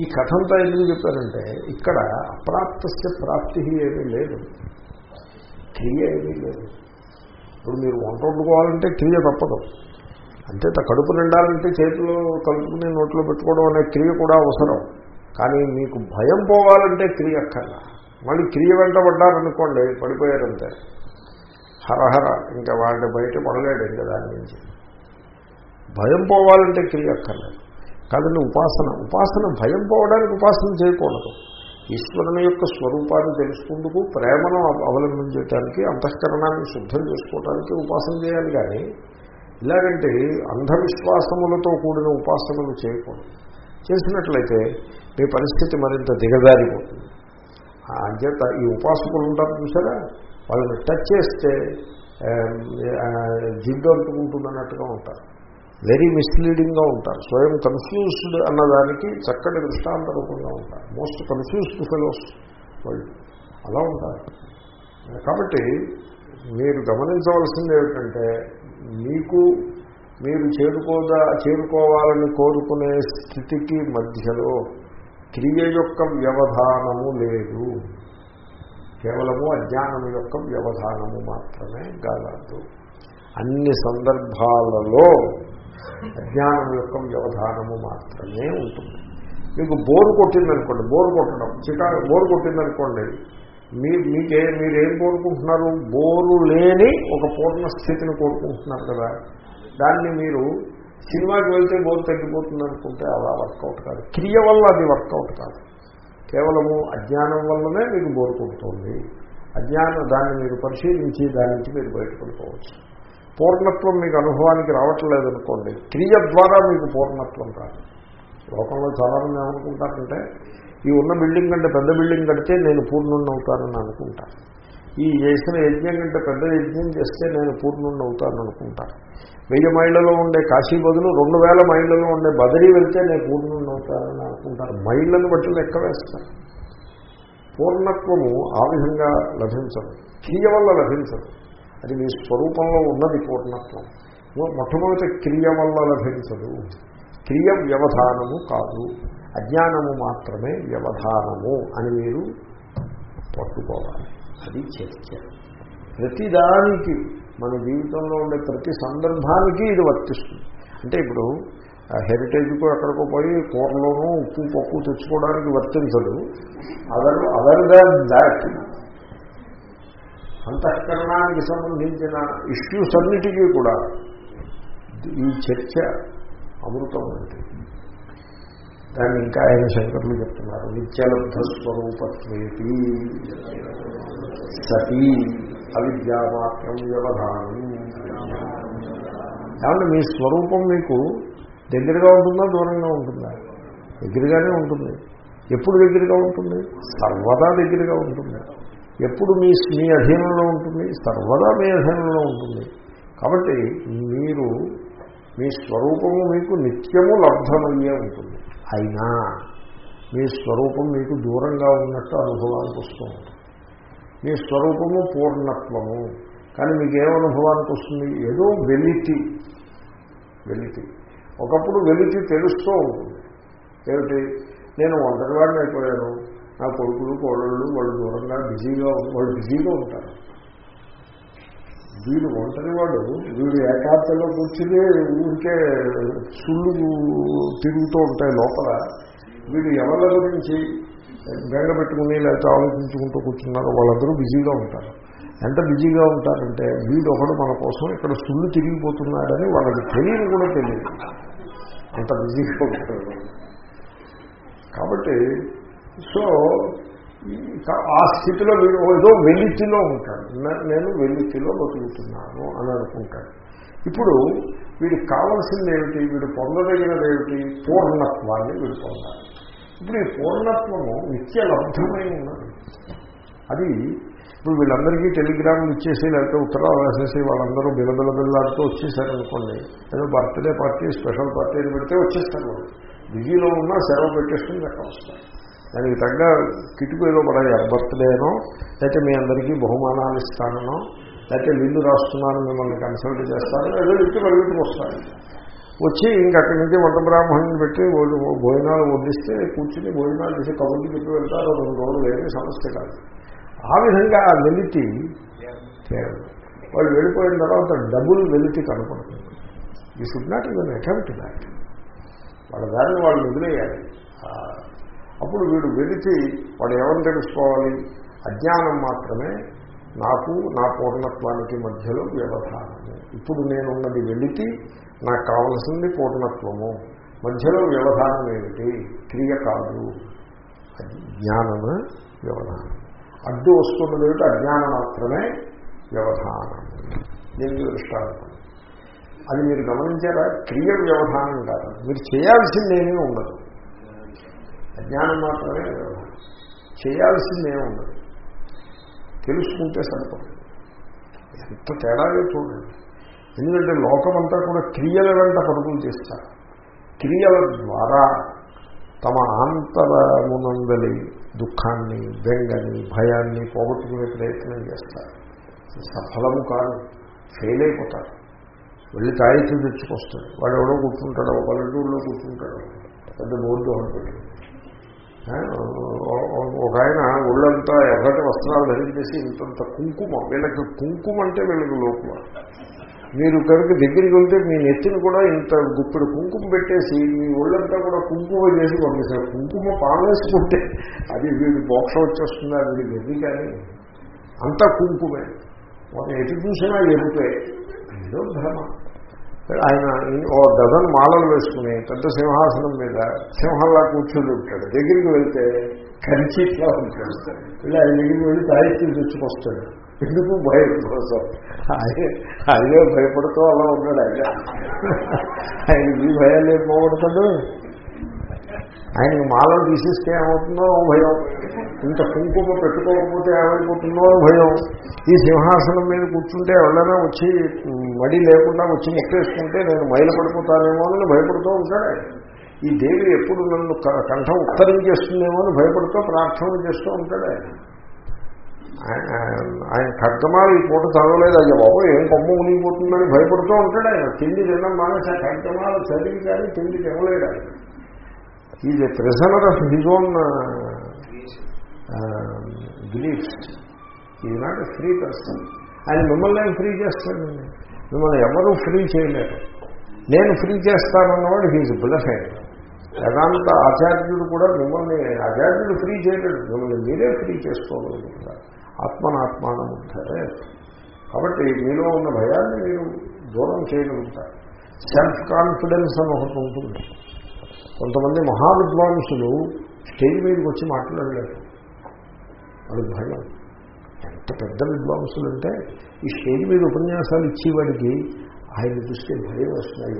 Speaker 1: ఈ కథంతా ఎందుకు చెప్పారంటే ఇక్కడ అప్రాప్తస్య ప్రాప్తి ఏమీ లేదు. క్రియ ఏమీ లేదు. ఇప్పుడు మీరు వంట వండుకోవాలంటే క్రియ తప్పదు. అంతే కడుపు నిండాలంటే చేతిలో కలుపుకుని నోట్లో పెట్టుకోవడం అనే క్రియ కూడా అవసరం. కానీ మీకు భయం పోవాలంటే క్రియ అక్కర్లా. మళ్ళీ క్రియ వెంట పడ్డారనుకోండి పడిపోయారంతే. హరహర ఇంకా వాడిని బయట పడలేడు ఇంకా దాని నుంచి. భయం పోవాలంటే క్రియ అక్కర్లేదు కాదండి ఉపాసన. ఉపాసన భయం పోవడానికి ఉపాసన చేయకూడదు. ఈశ్వరుని యొక్క స్వరూపాన్ని తెలుసుకుందుకు ప్రేమను అవలంబించడానికి అంతఃకరణాన్ని శుద్ధం చేసుకోవడానికి ఉపాసన చేయాలి కానీ ఇలాగంటే అంధవిశ్వాసములతో కూడిన ఉపాసనలు చేయకూడదు. చేసినట్లయితే మీ పరిస్థితి మరింత దిగజారిపోతుంది. అంచేత ఈ ఉపాసకులు ఉంటారు చూసారా? వాళ్ళని టచ్ చేస్తే జిడ్డు అంటుకుంటుంది ఉంటారు. వెరీ మిస్లీడింగ్గా ఉంటారు. స్వయం కన్ఫ్యూజ్డ్ అన్నదానికి చక్కటి దృష్టాంత రూపంగా ఉంటారు. మోస్ట్ కన్ఫ్యూజ్డ్ ఫెలోస్ వాళ్ళు. అలా ఉంటారు. కాబట్టి మీరు గమనించవలసింది ఏమిటంటే మీకు మీరు చేరుకోదా చేరుకోవాలని కోరుకునే స్థితికి మధ్యలో క్రియ యొక్క వ్యవధానము లేదు. కేవలము అజ్ఞానం యొక్క వ్యవధానము మాత్రమే కాదు. అన్ని సందర్భాలలో అజ్ఞానం యొక్క వ్యవధానము మాత్రమే ఉంటుంది. మీకు బోరు కొట్టిందనుకోండి బోరు కొట్టడం చికా బోరు కొట్టిందనుకోండి మీ మీకే మీరేం కోరుకుంటున్నారు? బోరు లేని ఒక పూర్ణ స్థితిని కోరుకుంటున్నారు కదా. దాన్ని మీరు సినిమాకి వెళ్తే బోరు తగ్గిపోతుంది అనుకుంటే అలా వర్కౌట్ కాదు. క్రియ వల్ల అది వర్కౌట్ కాదు. కేవలము అజ్ఞానం వల్లనే మీకు బోరు కొడుతుంది. అజ్ఞానం దాన్ని మీరు పరిశీలించి దాని నుంచి మీరు బయటపడిపోవచ్చు. పూర్ణత్వం మీకు అనుభవానికి రావట్లేదు అనుకోండి క్రియ ద్వారా మీకు పూర్ణత్వం కాదు లోకంలో చాలామంది ఏమనుకుంటారంటే ఈ ఉన్న బిల్డింగ్ కంటే పెద్ద బిల్డింగ్ కడితే నేను పూర్ణుణ్ణి అవుతానని అనుకుంటాను ఈ చేసిన యజ్ఞం కంటే పెద్ద యజ్ఞం చేస్తే నేను పూర్ణుణ్ణి అవుతాను అనుకుంటాను వెయ్యి మైళ్ళలో ఉండే కాశీ బదులు రెండు వేల మైళ్ళలో ఉండే బదరీ వెళ్తే నేను పూర్ణుణ్ణి అవుతానని అనుకుంటాను మైళ్ళను బట్టి లెక్క వేస్తాను పూర్ణత్వము ఆ విధంగా లభించదు. క్రియ వల్ల లభించదు. అది మీ స్వరూపంలో ఉన్నది పూర్ణత్వం. మొట్టమొదటి క్రియ వల్ల లభించదు. క్రియ వ్యవధానము కాదు. అజ్ఞానము మాత్రమే వ్యవధానము అని మీరు పట్టుకోవాలి. అది చర్చ. ప్రతిదానికి మన జీవితంలో ఉండే ప్రతి సందర్భానికి ఇది వర్తిస్తుంది. అంటే ఇప్పుడు హెరిటేజ్కు ఎక్కడికో పోయి కూరలోనూ ఉప్పు పప్పు తెచ్చుకోవడానికి వర్తించదు. అదర్ అదర్ దాన్ దాట్ అంతఃకరణానికి సంబంధించిన ఇష్యూస్ అన్నిటికీ కూడా ఈ చర్చ అమృతం అంటే దాన్ని ఇంకా ఆయన శంకర్లు చెప్తున్నారు. నిత్యలబ్ధ స్వరూపత్వేటి సతీ అవిద్యామాత్రం వ్యవధానం. కాబట్టి మీ స్వరూపం మీకు దగ్గరగా ఉంటుందా దూరంగా ఉంటుందా? దగ్గరగానే ఉంటుంది. ఎప్పుడు దగ్గరగా ఉంటుంది? సర్వదా దగ్గరగా ఉంటుంది. ఎప్పుడు మీ మీ అధీనంలో ఉంటుంది? సర్వదా మీ అధీనంలో ఉంటుంది. కాబట్టి మీరు మీ స్వరూపము మీకు నిత్యము లబ్ధమయ్యే ఉంటుంది. అయినా మీ స్వరూపం మీకు దూరంగా ఉన్నట్టు అనుభవానికి వస్తూ ఉంటుంది. మీ స్వరూపము పూర్ణత్వము. కానీ మీకేం అనుభవానికి వస్తుంది? ఏదో వెలితి. వెలితి. ఒకప్పుడు వెలితి తెలుస్తూ ఉంటుంది. ఏమిటి? నేను ఒంటరివాడిని అయిపోయాను. నా కొడుకులు కోడళ్ళు వాళ్ళు దూరంగా బిజీగా వాళ్ళు బిజీగా ఉంటారు. వీడు ఒంటరివాడు. వీడు ఏకాంతంలో కూర్చుని ఊరికే సుళ్ళు తిరుగుతూ ఉంటాయి లోపల. వీడు ఎవరి గురించి బెంగ పెట్టుకుని లేకపోతే ఆలోచించుకుంటూ కూర్చున్నారో వాళ్ళందరూ బిజీగా ఉంటారు. ఎంత బిజీగా ఉంటారంటే వీడు ఒకడు మన కోసం ఇక్కడ సుళ్ళు తిరిగిపోతున్నాడని వాళ్ళకి తెలియదు కూడా తెలియదు. అంత బిజీగా ఉంటారు. కాబట్టి సో ఆ స్థితిలో వీడు ఏదో వెలితిలో ఉంటాడు నేను వెలితిలో బతుకుతున్నాను అని అనుకుంటాడు ఇప్పుడు వీడికి కావాల్సింది ఏమిటి? వీడు పొందదగినది ఏమిటి పూర్ణత్వాన్ని వీడు పొందాలి. ఇప్పుడు ఈ పూర్ణత్వము నిత్య లబ్ధమై ఉన్నది. అది ఇప్పుడు వీళ్ళందరికీ టెలిగ్రామ్లు ఇచ్చేసి లేకపోతే ఉత్తరాలు రాసేసి వాళ్ళందరూ బిలబిల బిల్లాడుతూ వచ్చేసారు అనుకోండి ఏదో బర్త్డే పార్టీ స్పెషల్ పార్టీ అని పెడితే వచ్చేస్తారు వాళ్ళు. బిజీలో ఉన్నా సెలవు పెట్టేసుకుని అక్కడ వస్తారు. దానికి తగ్గ కిటుకు ఏదో పడాలి బర్త్డేనో లేకపోతే మీ అందరికీ బహుమానాలు ఇస్తానో లేకపోతే విల్లు రాస్తున్నాను మిమ్మల్ని కన్సల్ట్ చేస్తాను ఏదో ఇచ్చి పరిగెత్తుకు వస్తారు వచ్చి ఇంకక్కడి నుంచి వంట బ్రాహ్మణుని పెట్టి భోజనాలు వడ్డిస్తే కూర్చుని భోజనాలు చేసి కబుర్లు చెప్పి వెళ్తారు రెండు రోజులు ఏమీ సమస్య కాదు. ఆ విధంగా ఆ వెలితి వాళ్ళు వెళ్ళిపోయిన తర్వాత డబుల్ వెలితి కనపడుతుంది. He should not even attempt that వాళ్ళ దారిని వాళ్ళు వదిలేయాలి. అప్పుడు వీడు వెలిచి వాడు ఏమని తెలుసుకోవాలి? అజ్ఞానం మాత్రమే నాకు నా పూర్ణత్వానికి మధ్యలో వ్యవధానము. ఇప్పుడు నేనున్నది వెళితే నాకు కావలసింది పూర్ణత్వము. మధ్యలో వ్యవధానం ఏమిటి? క్రియ కాదు జ్ఞానము వ్యవధానం. అడ్డు వస్తున్నది ఏమిటి? అజ్ఞానం మాత్రమే వ్యవధానం. దీనికి దృష్టాంతం. అది మీరు గమనించారా? క్రియ వ్యవధానం కాదు. మీరు చేయాల్సిందేమీ ఉండదు. అజ్ఞానం మాత్రమే చేయాల్సింది చేయాల్సిందేమీ తెలుసుకుంటే సరిపడుతుంది ఎంత తేడాగా చూడండి. ఎందుకంటే లోకమంతా కూడా క్రియల వెంట పరుగులు చేస్తారు క్రియల ద్వారా తమ ఆంతరమునందలి దుఃఖాన్ని బెంగని భయాన్ని పోగొట్టుకునే ప్రయత్నం చేస్తారు. సఫలము కాదు ఫెయిల్ అయిపోతారు. వెళ్ళి తాయితీ తెచ్చుకొస్తాడు వాడు ఎవడో కూర్చుంటాడో పల్లెటూరులో కూర్చుంటాడు పెద్ద బోర్డు ఉంటుంది ఒక ఆయన ఒళ్ళంతా ఎర్రటి వస్త్రాలు ధరించేసి ఇంతంత కుంకుమ. వీళ్ళకి కుంకుమ అంటే వీళ్ళకి లోపల మీరు కనుక దగ్గరికి వెళ్తే మీ నెత్తిని కూడా ఇంత గుప్పిడు కుంకుమ పెట్టేసి మీ ఒళ్ళంతా కూడా కుంకుమ చేసి పంపిస్తారు. కుంకుమ పాలేసుకుంటే అది వీడి మోక్షం వచ్చేస్తుందా వీడి గది కానీ. అంతా కుంకుమే. మనం ఎటు చూసినా ఎరుపే. ఏదో భ్రమ. ఆయన ఓ డజన్ మాలలు వేసుకుని పెద్ద సింహాసనం మీద సింహంలా కూర్చొని ఉంటాడు. దగ్గరికి వెళ్తే కంచిట్లా ఉంటాడు. ఇలా ఆయన దగ్గరికి వెళ్ళి తాయితీ తెచ్చుకొస్తాడు. ఎందుకు భయం? కోసం అదే భయపడుతూ అలా ఉన్నాడు ఆయన. ఆయన ఈ భయాలు ఏం పోగొడతాడు? ఆయనకి మాలలు తీసేస్తే ఏమవుతుందో భయం. ఇంత కుంకుమ పెట్టుకోకపోతే ఏమైపోతుందో భయం. ఈ సింహాసనం మీద కూర్చుంటే ఎవరైనా వచ్చి మడి లేకుండా వచ్చి ముక్కేసుకుంటే నేను మైలు పడిపోతానేమో అని భయపడుతూ ఉంటాడు ఈ దేవి ఎప్పుడు నన్ను కంఠం ఉత్తరించేస్తుందేమో అని భయపడుతూ ప్రార్థన చేస్తూ ఉంటాడు ఆయన ఆయన ఖడ్గమాలు ఈ పూట చదవలేదు. అయ్యా బాబు ఏం కొమ్మ ఉనిగిపోతుందని భయపడుతూ ఉంటాడు ఆయన. తిండి తినడం మానేసి ఆ ఖడ్గమాలు చదివి కానీ తిండి తినలేడు ఆయన. Is a prisoner of his own beliefs is not a free person ఆయన మిమ్మల్ని ఏం ఫ్రీ చేస్తాడండి మిమ్మల్ని ఎవరూ ఫ్రీ చేయలేరు. నేను ఫ్రీ చేస్తానన్నవాడు హీజ్ బులఫైడ్ వేదాంత ఆచార్యుడు కూడా మిమ్మల్ని ఆచార్యుడు ఫ్రీ చేయలేడు. మిమ్మల్ని మీరే ఫ్రీ చేసుకోగలుగుతున్నారు ఆత్మనాత్మానముంటారే కాబట్టి మీలో ఉన్న భయాన్ని మీరు దూరం చేయగలుగుతారు. సెల్ఫ్ కాన్ఫిడెన్స్ అని ఒకటి ఉంటుంది. కొంతమంది మహావిద్వాంసులు స్టేజ్ మీదకి వచ్చి మాట్లాడలేరు. అది భయం. ఎంత పెద్ద విద్వాంసులు అంటే ఈ స్టేజ్ మీద ఉపన్యాసాలు ఇచ్చేవాడికి ఆయన చూస్తే భయం వస్తున్నాయి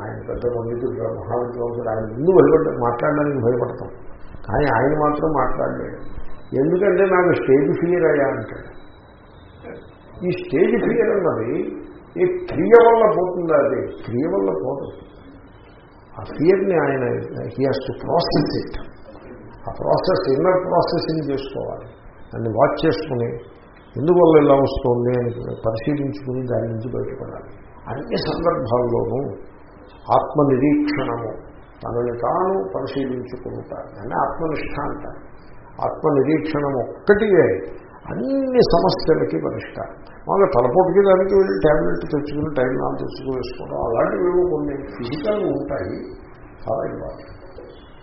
Speaker 1: ఆయన పెద్ద పండితుడు మహావిద్వాంసుడు. ఆయన ముందు భయపడ మాట్లాడడానికి భయపడతాం. కానీ ఆయన మాత్రం మాట్లాడలేడు. ఎందుకంటే నాకు స్టేజ్ ఫియర్ అయ్యా అంటాడు. ఈ స్టేజ్ ఫియర్ అన్నది ఈ క్రియ వల్ల పోతుందా అది? క్రియ వల్ల పోతుంది ఆ ఫియర్ని ఆయన he has to process it ఆ ప్రాసెస్ ఇన్నర్ ప్రాసెసింగ్ చేసుకోవాలి. దాన్ని వాచ్ చేసుకుని ఎందువల్ల ఇలా వస్తుంది అని పరిశీలించుకుని దాని నుంచి బయటపడాలి. అన్ని సందర్భాల్లోనూ ఆత్మ నిరీక్షణము తనని తాను పరిశీలించుకుంటారు దాన్ని ఆత్మనిష్ట అంటారు. ఆత్మ నిరీక్షణం ఒక్కటియే అన్ని సమస్యలకి పరిష్కారం. మామూలుగా తలపోటుకి దానికి వెళ్ళి ట్యాబ్లెట్ తెచ్చుకుని టైం నాలుగు తెచ్చుకుని వేసుకోవడం. అలాంటివి కొన్ని ఫిజికల్ ఉంటాయి. చాలా ఇవ్వాలి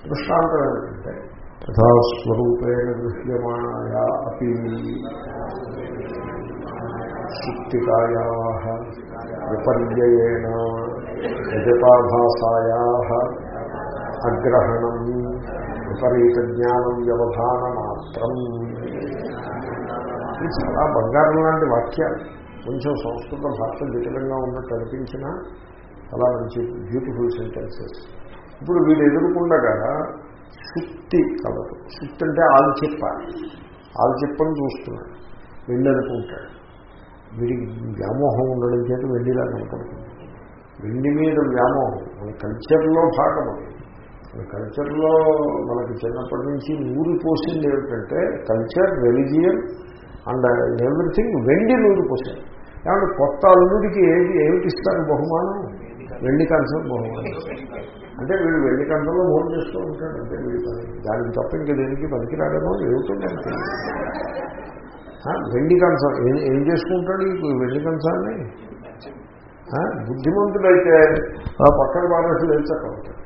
Speaker 1: దృష్టాంతం ఏంటంటే యథాస్వరూపేణ దృశ్యమానాయా అపి సుప్తికాయా విపర్యయేణ యజతాభాసాయా అగ్రహణం విపరీత జ్ఞానం వ్యవధాన మాత్రం ఇది చాలా బంగారం లాంటి వాక్యాలు కొంచెం సంస్కృత భాష జటిలంగా ఉన్నట్టు అనిపించిన చాలా మంచి బ్యూటిఫుల్ సెంటెన్సెస్ ఇప్పుడు వీడు ఎదుర్కొండగా శుక్తి కలదు. శుక్తి అంటే ఆల్చిప్ప. ఆల్చిప్పని చూస్తున్నాడు. వెళ్ళి అనుకుంటాడు వీడికి వ్యామోహం ఉండడం చేత వెండిలా కనపడుతుంది. వెండి మీద వ్యామోహం. మన కల్చర్లో భాగం అది. మన కల్చర్లో మనకి చిన్నప్పటి నుంచి నూరి పోసింది ఏమిటంటే కల్చర్ రెలిజియన్ అండ్ ఎవ్రీథింగ్ వెండి నూరి పోసారు. కాబట్టి కొత్త అల్లుడికి ఏది ఏమిటి ఇస్తారు బహుమానం? వెండి కంచం బహుమానం. అంటే వీడు వెండి కంచంలో భోజనం చేస్తూ ఉంటాడు. అంటే వీడి పని దానికి తప్ప ఇంకా దేనికి పనికిరాడేమో ఏమిటో వెండి కంచం. ఏం ఏం చేసుకుంటాడు ఈ వెండి కంచాన్ని? బుద్ధిమంతుడైతే ఆ పక్కన బాగా లేచకపోతాడు.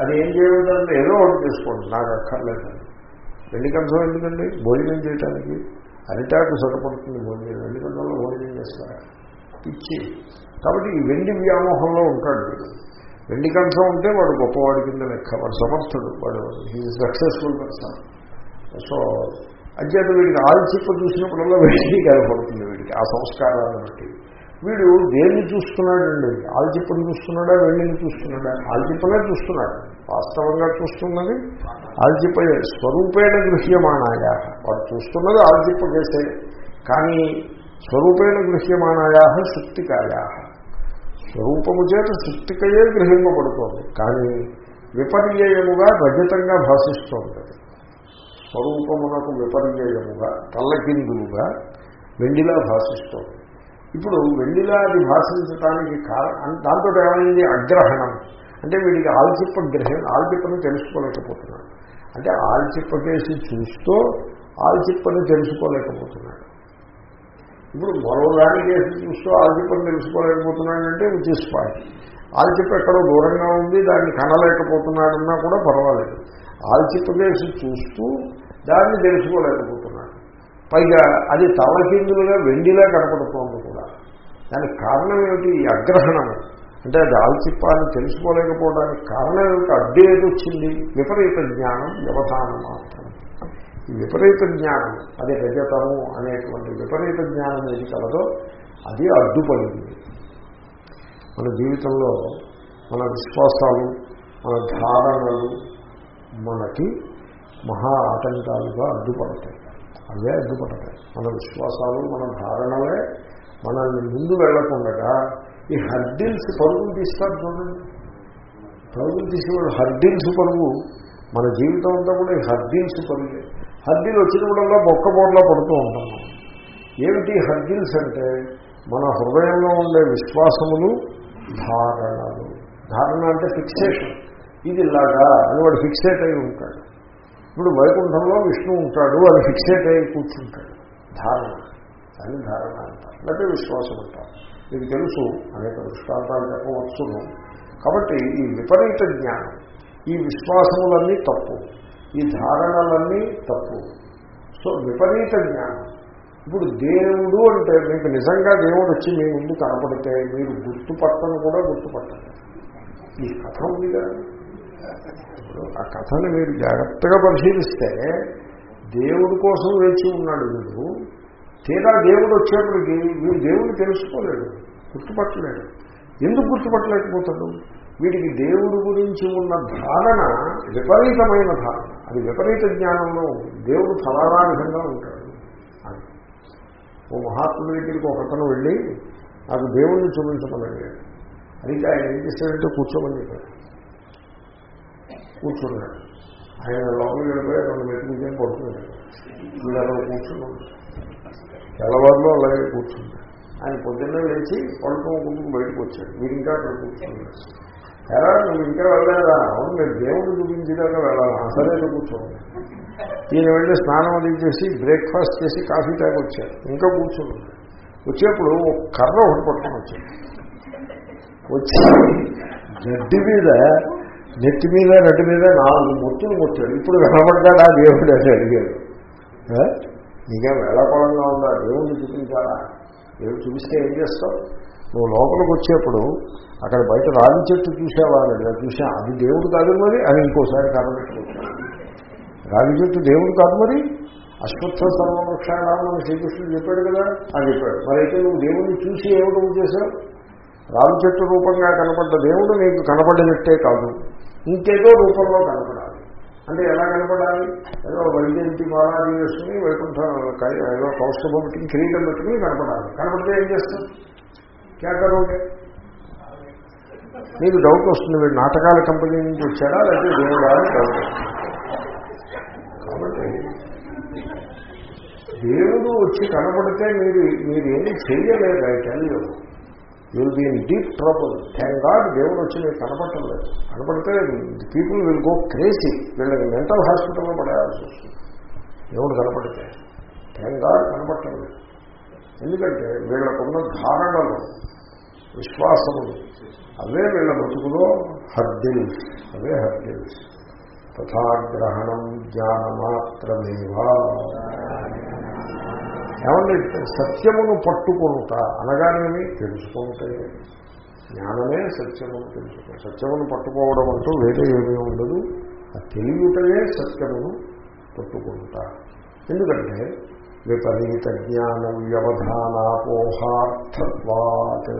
Speaker 1: అది ఏం చేయలేదంటే ఏదో ఒకటి తీసుకోండి నాకు అక్కర్లేదండి వెండి కంచం ఎందుకండి? భోజనం చేయడానికి అరిటాకు సరిపడుతుంది భోజనం. వెండి గంటల్లో భోజనం చేస్తారా. పిచ్చి. కాబట్టి ఈ వెండి వ్యామోహంలో ఉంటాడు వీడు. వెండి కంఠం ఉంటే వాడు గొప్పవాడి కింద లెక్క. వాడు సమర్థుడు. వాడు హీ సక్సెస్ఫుల్ పర్సన్ సో అధ్యత వీడికి ఆల్చిప్ప చూసినప్పుడల్లా వెండి కనపడుతుంది వీడికి ఆ సంస్కారాన్ని బట్టి వీడు దేన్ని చూస్తున్నాడండి? ఆల్చిప్పని చూస్తున్నాడా? వెండిని చూస్తున్నాడా? ఆల్చిప్పనే చూస్తున్నాడు. వాస్తవంగా చూస్తున్నది? ఆల్చిప్ప స్వరూపేణ గృహ్యమానాయా. వాడు చూస్తున్నది ఆల్చిప్ప చేసే కానీ స్వరూపేణ గృహ్యమానాయా శుక్తికాయా స్వరూపము చేత శుక్తికయే గ్రహింపబడుతోంది కానీ విపర్యయముగా రజతంగా భాషిస్తోంది స్వరూపమునకు విపర్యయముగా తల్లకిందులుగా వెండిలా భాషిస్తోంది. ఇప్పుడు వెండిలా అది భాషించడానికి కారణం దాంతో ఏమైంది? అగ్రహణం. అంటే వీడికి ఆల్చిప్ప గ్రహం ఆల్చిప్పని తెలుసుకోలేకపోతున్నాడు. అంటే ఆల్చిప్ప కేసి చూస్తూ ఆల్చిప్పని తెలుసుకోలేకపోతున్నాడు. ఇప్పుడు మరో దాని కేసి చూస్తూ ఆల్చిప్పని తెలుసుకోలేకపోతున్నాడంటే విచ్ ఇస్ పాయింట్ ఆల్చిప్ప ఎక్కడో దూరంగా ఉంది దాన్ని కనలేకపోతున్నాడన్నా కూడా పర్వాలేదు. ఆల్చిప్ప కేసి చూస్తూ దాన్ని తెలుసుకోలేకపోతున్నాడు. పైగా అది తలకిందులుగా వెండిలా కనపడుతోంది కూడా. దానికి కారణం ఏమిటి? ఈ అగ్రహణము అంటే అది ఆల్చిప్ప అని తెలుసుకోలేకపోవడానికి కారణం ఏమిటి? అడ్డు ఏది వచ్చింది? విపరీత జ్ఞానం వ్యవధానం మాత్రం ఈ విపరీత జ్ఞానం అది రజతము అనేటువంటి విపరీత జ్ఞానం ఏది కలదో అది అడ్డుపడింది. మన జీవితంలో మన విశ్వాసాలు మన ధారణలు మనకి మహా ఆటంకాలుగా అడ్డుపడతాయి. అవే అడ్డుపడతాయి. మన విశ్వాసాలు మన ధారణలే మనల్ని ముందు వెళ్ళకుండగా ఈ హర్డిల్స్ పరుగులు తీస్తారు చూడండి. పరుగులు తీసేవాడు హర్డిల్స్ పరుగు మన జీవితం అంతా కూడా ఈ హర్డిల్స్ పరుగే హర్డిల్ వచ్చినప్పుడల్లా బొక్క బోర్లా పడుతూ ఉంటాం ఏమిటి హర్డిల్స్ అంటే? మన హృదయంలో ఉండే విశ్వాసములు ధారణలు. ధారణ అంటే ఫిక్సేషన్. ఇది ఇలాగా అని వాడు ఫిక్సేట్ అయి ఉంటాడు. ఇప్పుడు వైకుంఠంలో విష్ణు ఉంటాడు అది ఫిక్సేట్ అయి కూర్చుంటాడు. ధారణ. అని ధారణ అంటారు లేకపోతే విశ్వాసం అంటారు మీకు తెలుసు అనేక దృష్టాంతాలు చెప్పవచ్చును. కాబట్టి ఈ విపరీత జ్ఞానం ఈ విశ్వాసములన్నీ తప్పు ఈ ధారణలన్నీ తప్పు. సో విపరీత జ్ఞానం. ఇప్పుడు దేవుడు అంటే మీకు నిజంగా దేవుడు వచ్చి మీ ముందు కనపడితే మీరు గుర్తుపట్టను కూడా గుర్తుపట్టండి ఈ కథ ఉంది కదా. ఇప్పుడు ఆ కథని మీరు జాగ్రత్తగా పరిశీలిస్తే దేవుడి కోసం వేచి ఉన్నాడు వీడు. తీరా దేవుడు వచ్చేప్పటికి వీడు దేవుడు తెలుసుకోలేడు గుర్తుపట్టలేడు. ఎందుకు గుర్తుపట్టలేకపోతాడు? వీడికి దేవుడి గురించి ఉన్న ధారణ విపరీతమైన ధారణ. అది విపరీత జ్ఞానంలో దేవుడు ఫలానా విధంగా ఉంటాడు. అని ఓ మహాత్ముడి దగ్గరికి ఒక అతను వెళ్ళి నాకు దేవుణ్ణి చూపించమన్నాడు అడిగాడు ఆయన ఏం చేశాడంటే కూర్చోమని చెప్పాడు. కూర్చున్నాడు. ఆయన లోపలికి వెళ్ళిపోయి రెండు మెట్టుకుంటే పడుతున్నాడు వీళ్ళు అలా కూర్చున్నాడు. తెల్లవారులో అలాగే కూర్చున్నాడు ఆయన పొద్దున్నే లేచి పడుకోకుండా బయటకు వచ్చాడు. వీడు ఇంకా అక్కడ కూర్చున్నాడు ఎలా? నువ్వు ఇంకా వెళ్ళలేదా? అవును మీరు దేవుడు చూపించేదాకా వెళ్ళాలి? సరే కూర్చోండి ఈయన వెళ్ళి స్నానం అది చేసి బ్రేక్ఫాస్ట్ చేసి కాఫీ తాగి వచ్చాడు ఇంకా కూర్చున్నాడు వచ్చేప్పుడు ఒక కర్ర ఒకటి పట్టుకొని వచ్చాడు వచ్చి గడ్డి మీద నెత్తి మీద నడ్డి మీద నాలుగు మొత్తులు కొట్టాడు. ఇప్పుడు కనబడ్డాడా దేవుడు అని అడిగాడు? నీకే వేళకోళంగా ఉందా? దేవుడిని చూపించాలా? దేవుడు చూపిస్తే ఏం చేస్తావు? నువ్వు లోపలికి వచ్చేప్పుడు అక్కడ బయట రావి చెట్టు చూసావా చూసా. అది దేవుడు కాదు మరి? అని ఇంకోసారి కనబెట్టుకుంటాడు రావి చెట్టు దేవుడు కాదు మరి? అశ్వత్థ సర్వవృక్షాలను శ్రీకృష్ణుడు చెప్పాడు కదా? అని చెప్పాడు. మరి అయితే నువ్వు దేవుడిని చూసి ఏమిటో చేశావు? రావి చెట్టు రూపంగా కనపడ్డ దేవుడు నీకు కనపడినట్టే కాదు. ఇంకేదో రూపంలో కనపడాలి. అంటే ఎలా కనపడాలి? ఏదో వైద్యంతి బాలాది వేసుకుని వైకుంఠం ఏదో కౌస్తభం పెట్టుకుని కిరీటం పెట్టుకుని కనపడాలి. కనపడితే ఏం చేస్తాం? కేకరోగే మీకు డౌట్ వస్తుంది వీడు నాటకాల కంపెనీ నుంచి వచ్చాడా లేకపోతే దేవుడా అని డౌట్ వస్తుంది. కాబట్టి దేవుడు వచ్చి కనపడితే మీరు మీరు ఏమి చేయలేదు I tell you will be in deep trouble thank God దేవుడు వచ్చి మీకు కనపడలేదు కనపడితే పీపుల్ విల్ గో క్రేజీ వీళ్ళకి మెంటల్ హాస్పిటల్లో పడేయాల్సి వస్తుంది. దేవుడు కనపడితే. థ్యాంక్ గాడ్ కనపడలేదు ఎందుకంటే వీళ్ళకున్న ధారణలు విశ్వాసములు అవే వీళ్ళ బతుకులో హర్డిల్స్. అవే హర్డిల్స్. తథాగ్రహణం జ్ఞానమాత్రమేవా. ఏమండి సత్యమును పట్టుకుంట అనగానేమి? తెలుసుకుంటే. జ్ఞానమే సత్యమును తెలుసుకో సత్యమును పట్టుకోవడం అంటూ వేరే ఏమీ ఉండదు. ఆ తెలియటమే సత్యమును పట్టుకుంటా ఎందుకంటే విపరీత జ్ఞాన వ్యవధానాపోహార్థత్వాత్.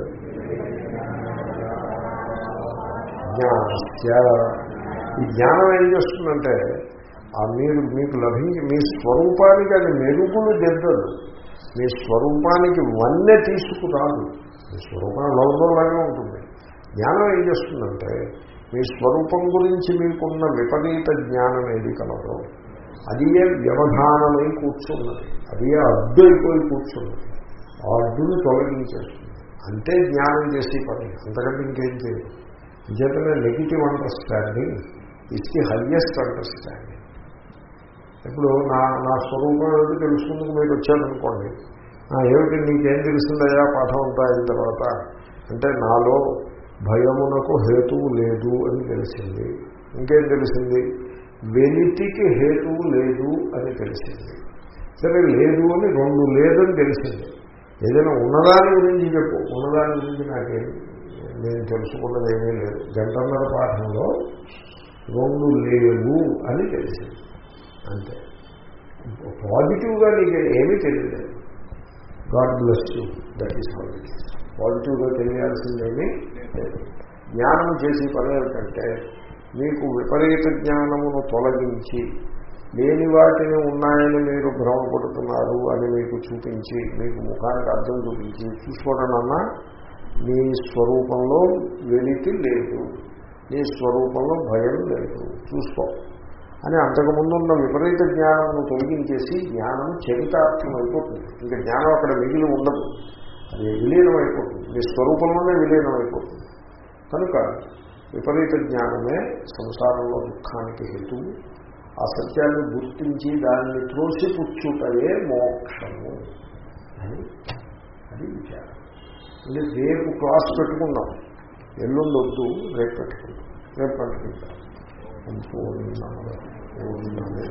Speaker 1: జ్ఞానస్య. ఈ జ్ఞానం ఏం చేస్తుందంటే ఆ మీరు మీకు లభించి మీ స్వరూపానికి అది మెరుగులు దిద్దదు. మీ స్వరూపానికి వన్నె తీసుకురాదు. మీ స్వరూపం లౌదంలాగే ఉంటుంది. జ్ఞానం ఏం చేస్తుందంటే మీ స్వరూపం గురించి మీకున్న విపరీత జ్ఞానం ఏది కలదో అది ఏ వ్యవధానమై కూర్చున్నది. అది ఏ అడ్డు అయిపోయి కూర్చున్నది. ఆ అడ్డుని తొలగించేస్తుంది. అంతే జ్ఞానం చేసే పని. అంతకంటే ఇంకేం చేయదు. నిజంగానే negative understanding it's the highest understanding ఇప్పుడు నా నా స్వరూపం ఏమిటి తెలుసుకుందుకు మీరు వచ్చారనుకోండి. ఏమిటి నీకేం తెలిసిందయ్యా పాఠం అంతా అయిన తర్వాత? అంటే నాలో భయమునకు హేతువు లేదు అని తెలిసింది. ఇంకేం తెలిసింది? వెలితికి హేతువు లేదు అని తెలిసింది. సరే లేదు అని రెండు లేదని తెలిసింది. ఏదైనా ఉన్నదాని గురించి చెప్పు. ఉన్నదాని గురించి నాకేం నేను తెలుసుకున్నది ఏమీ లేదు. గంటన్నర పాఠంలో రెండు లేవు అని తెలిసింది. అంతే. పాజిటివ్గా నీకు ఏమీ తెలియలేదు God bless you that is how it పాజిటివ్గా తెలియాల్సిందేమీ లేదు. జ్ఞానం చేసే పని ఏమిటంటే మీకు విపరీత జ్ఞానమును తొలగించి లేని వాటిని ఉన్నాయని మీరు భ్రమపడుతున్నారు అని మీకు చూపించి మీకు ముఖానికి అర్థం చూపించి చూసుకోవడమన్నా మీ స్వరూపంలో వెలితి లేదు. నీ స్వరూపంలో భయం లేదు. చూసుకో. అని అంతకుముందున్న విపరీత జ్ఞానమును తొలగించేసి జ్ఞానం చరితార్థం అయిపోతుంది ఇంకా జ్ఞానం అక్కడ మిగిలి ఉండదు. అది విలీనం అయిపోతుంది మీ స్వరూపంలోనే విలీనం అయిపోతుంది కనుక విపరీత జ్ఞానమే సంసారంలో దుఃఖానికి హేతు ఆ సత్యాన్ని గుర్తించి దాన్ని త్రోసిపుచ్చుటయే మోక్షము. అని అది విచారం. రేపు క్లాస్ పెట్టుకుందాం. ఎల్లుండొద్దు రేపు పెట్టుకుందాం. రేపు పెట్టుకుంటాం సంపూర్ణ పూర్ణమే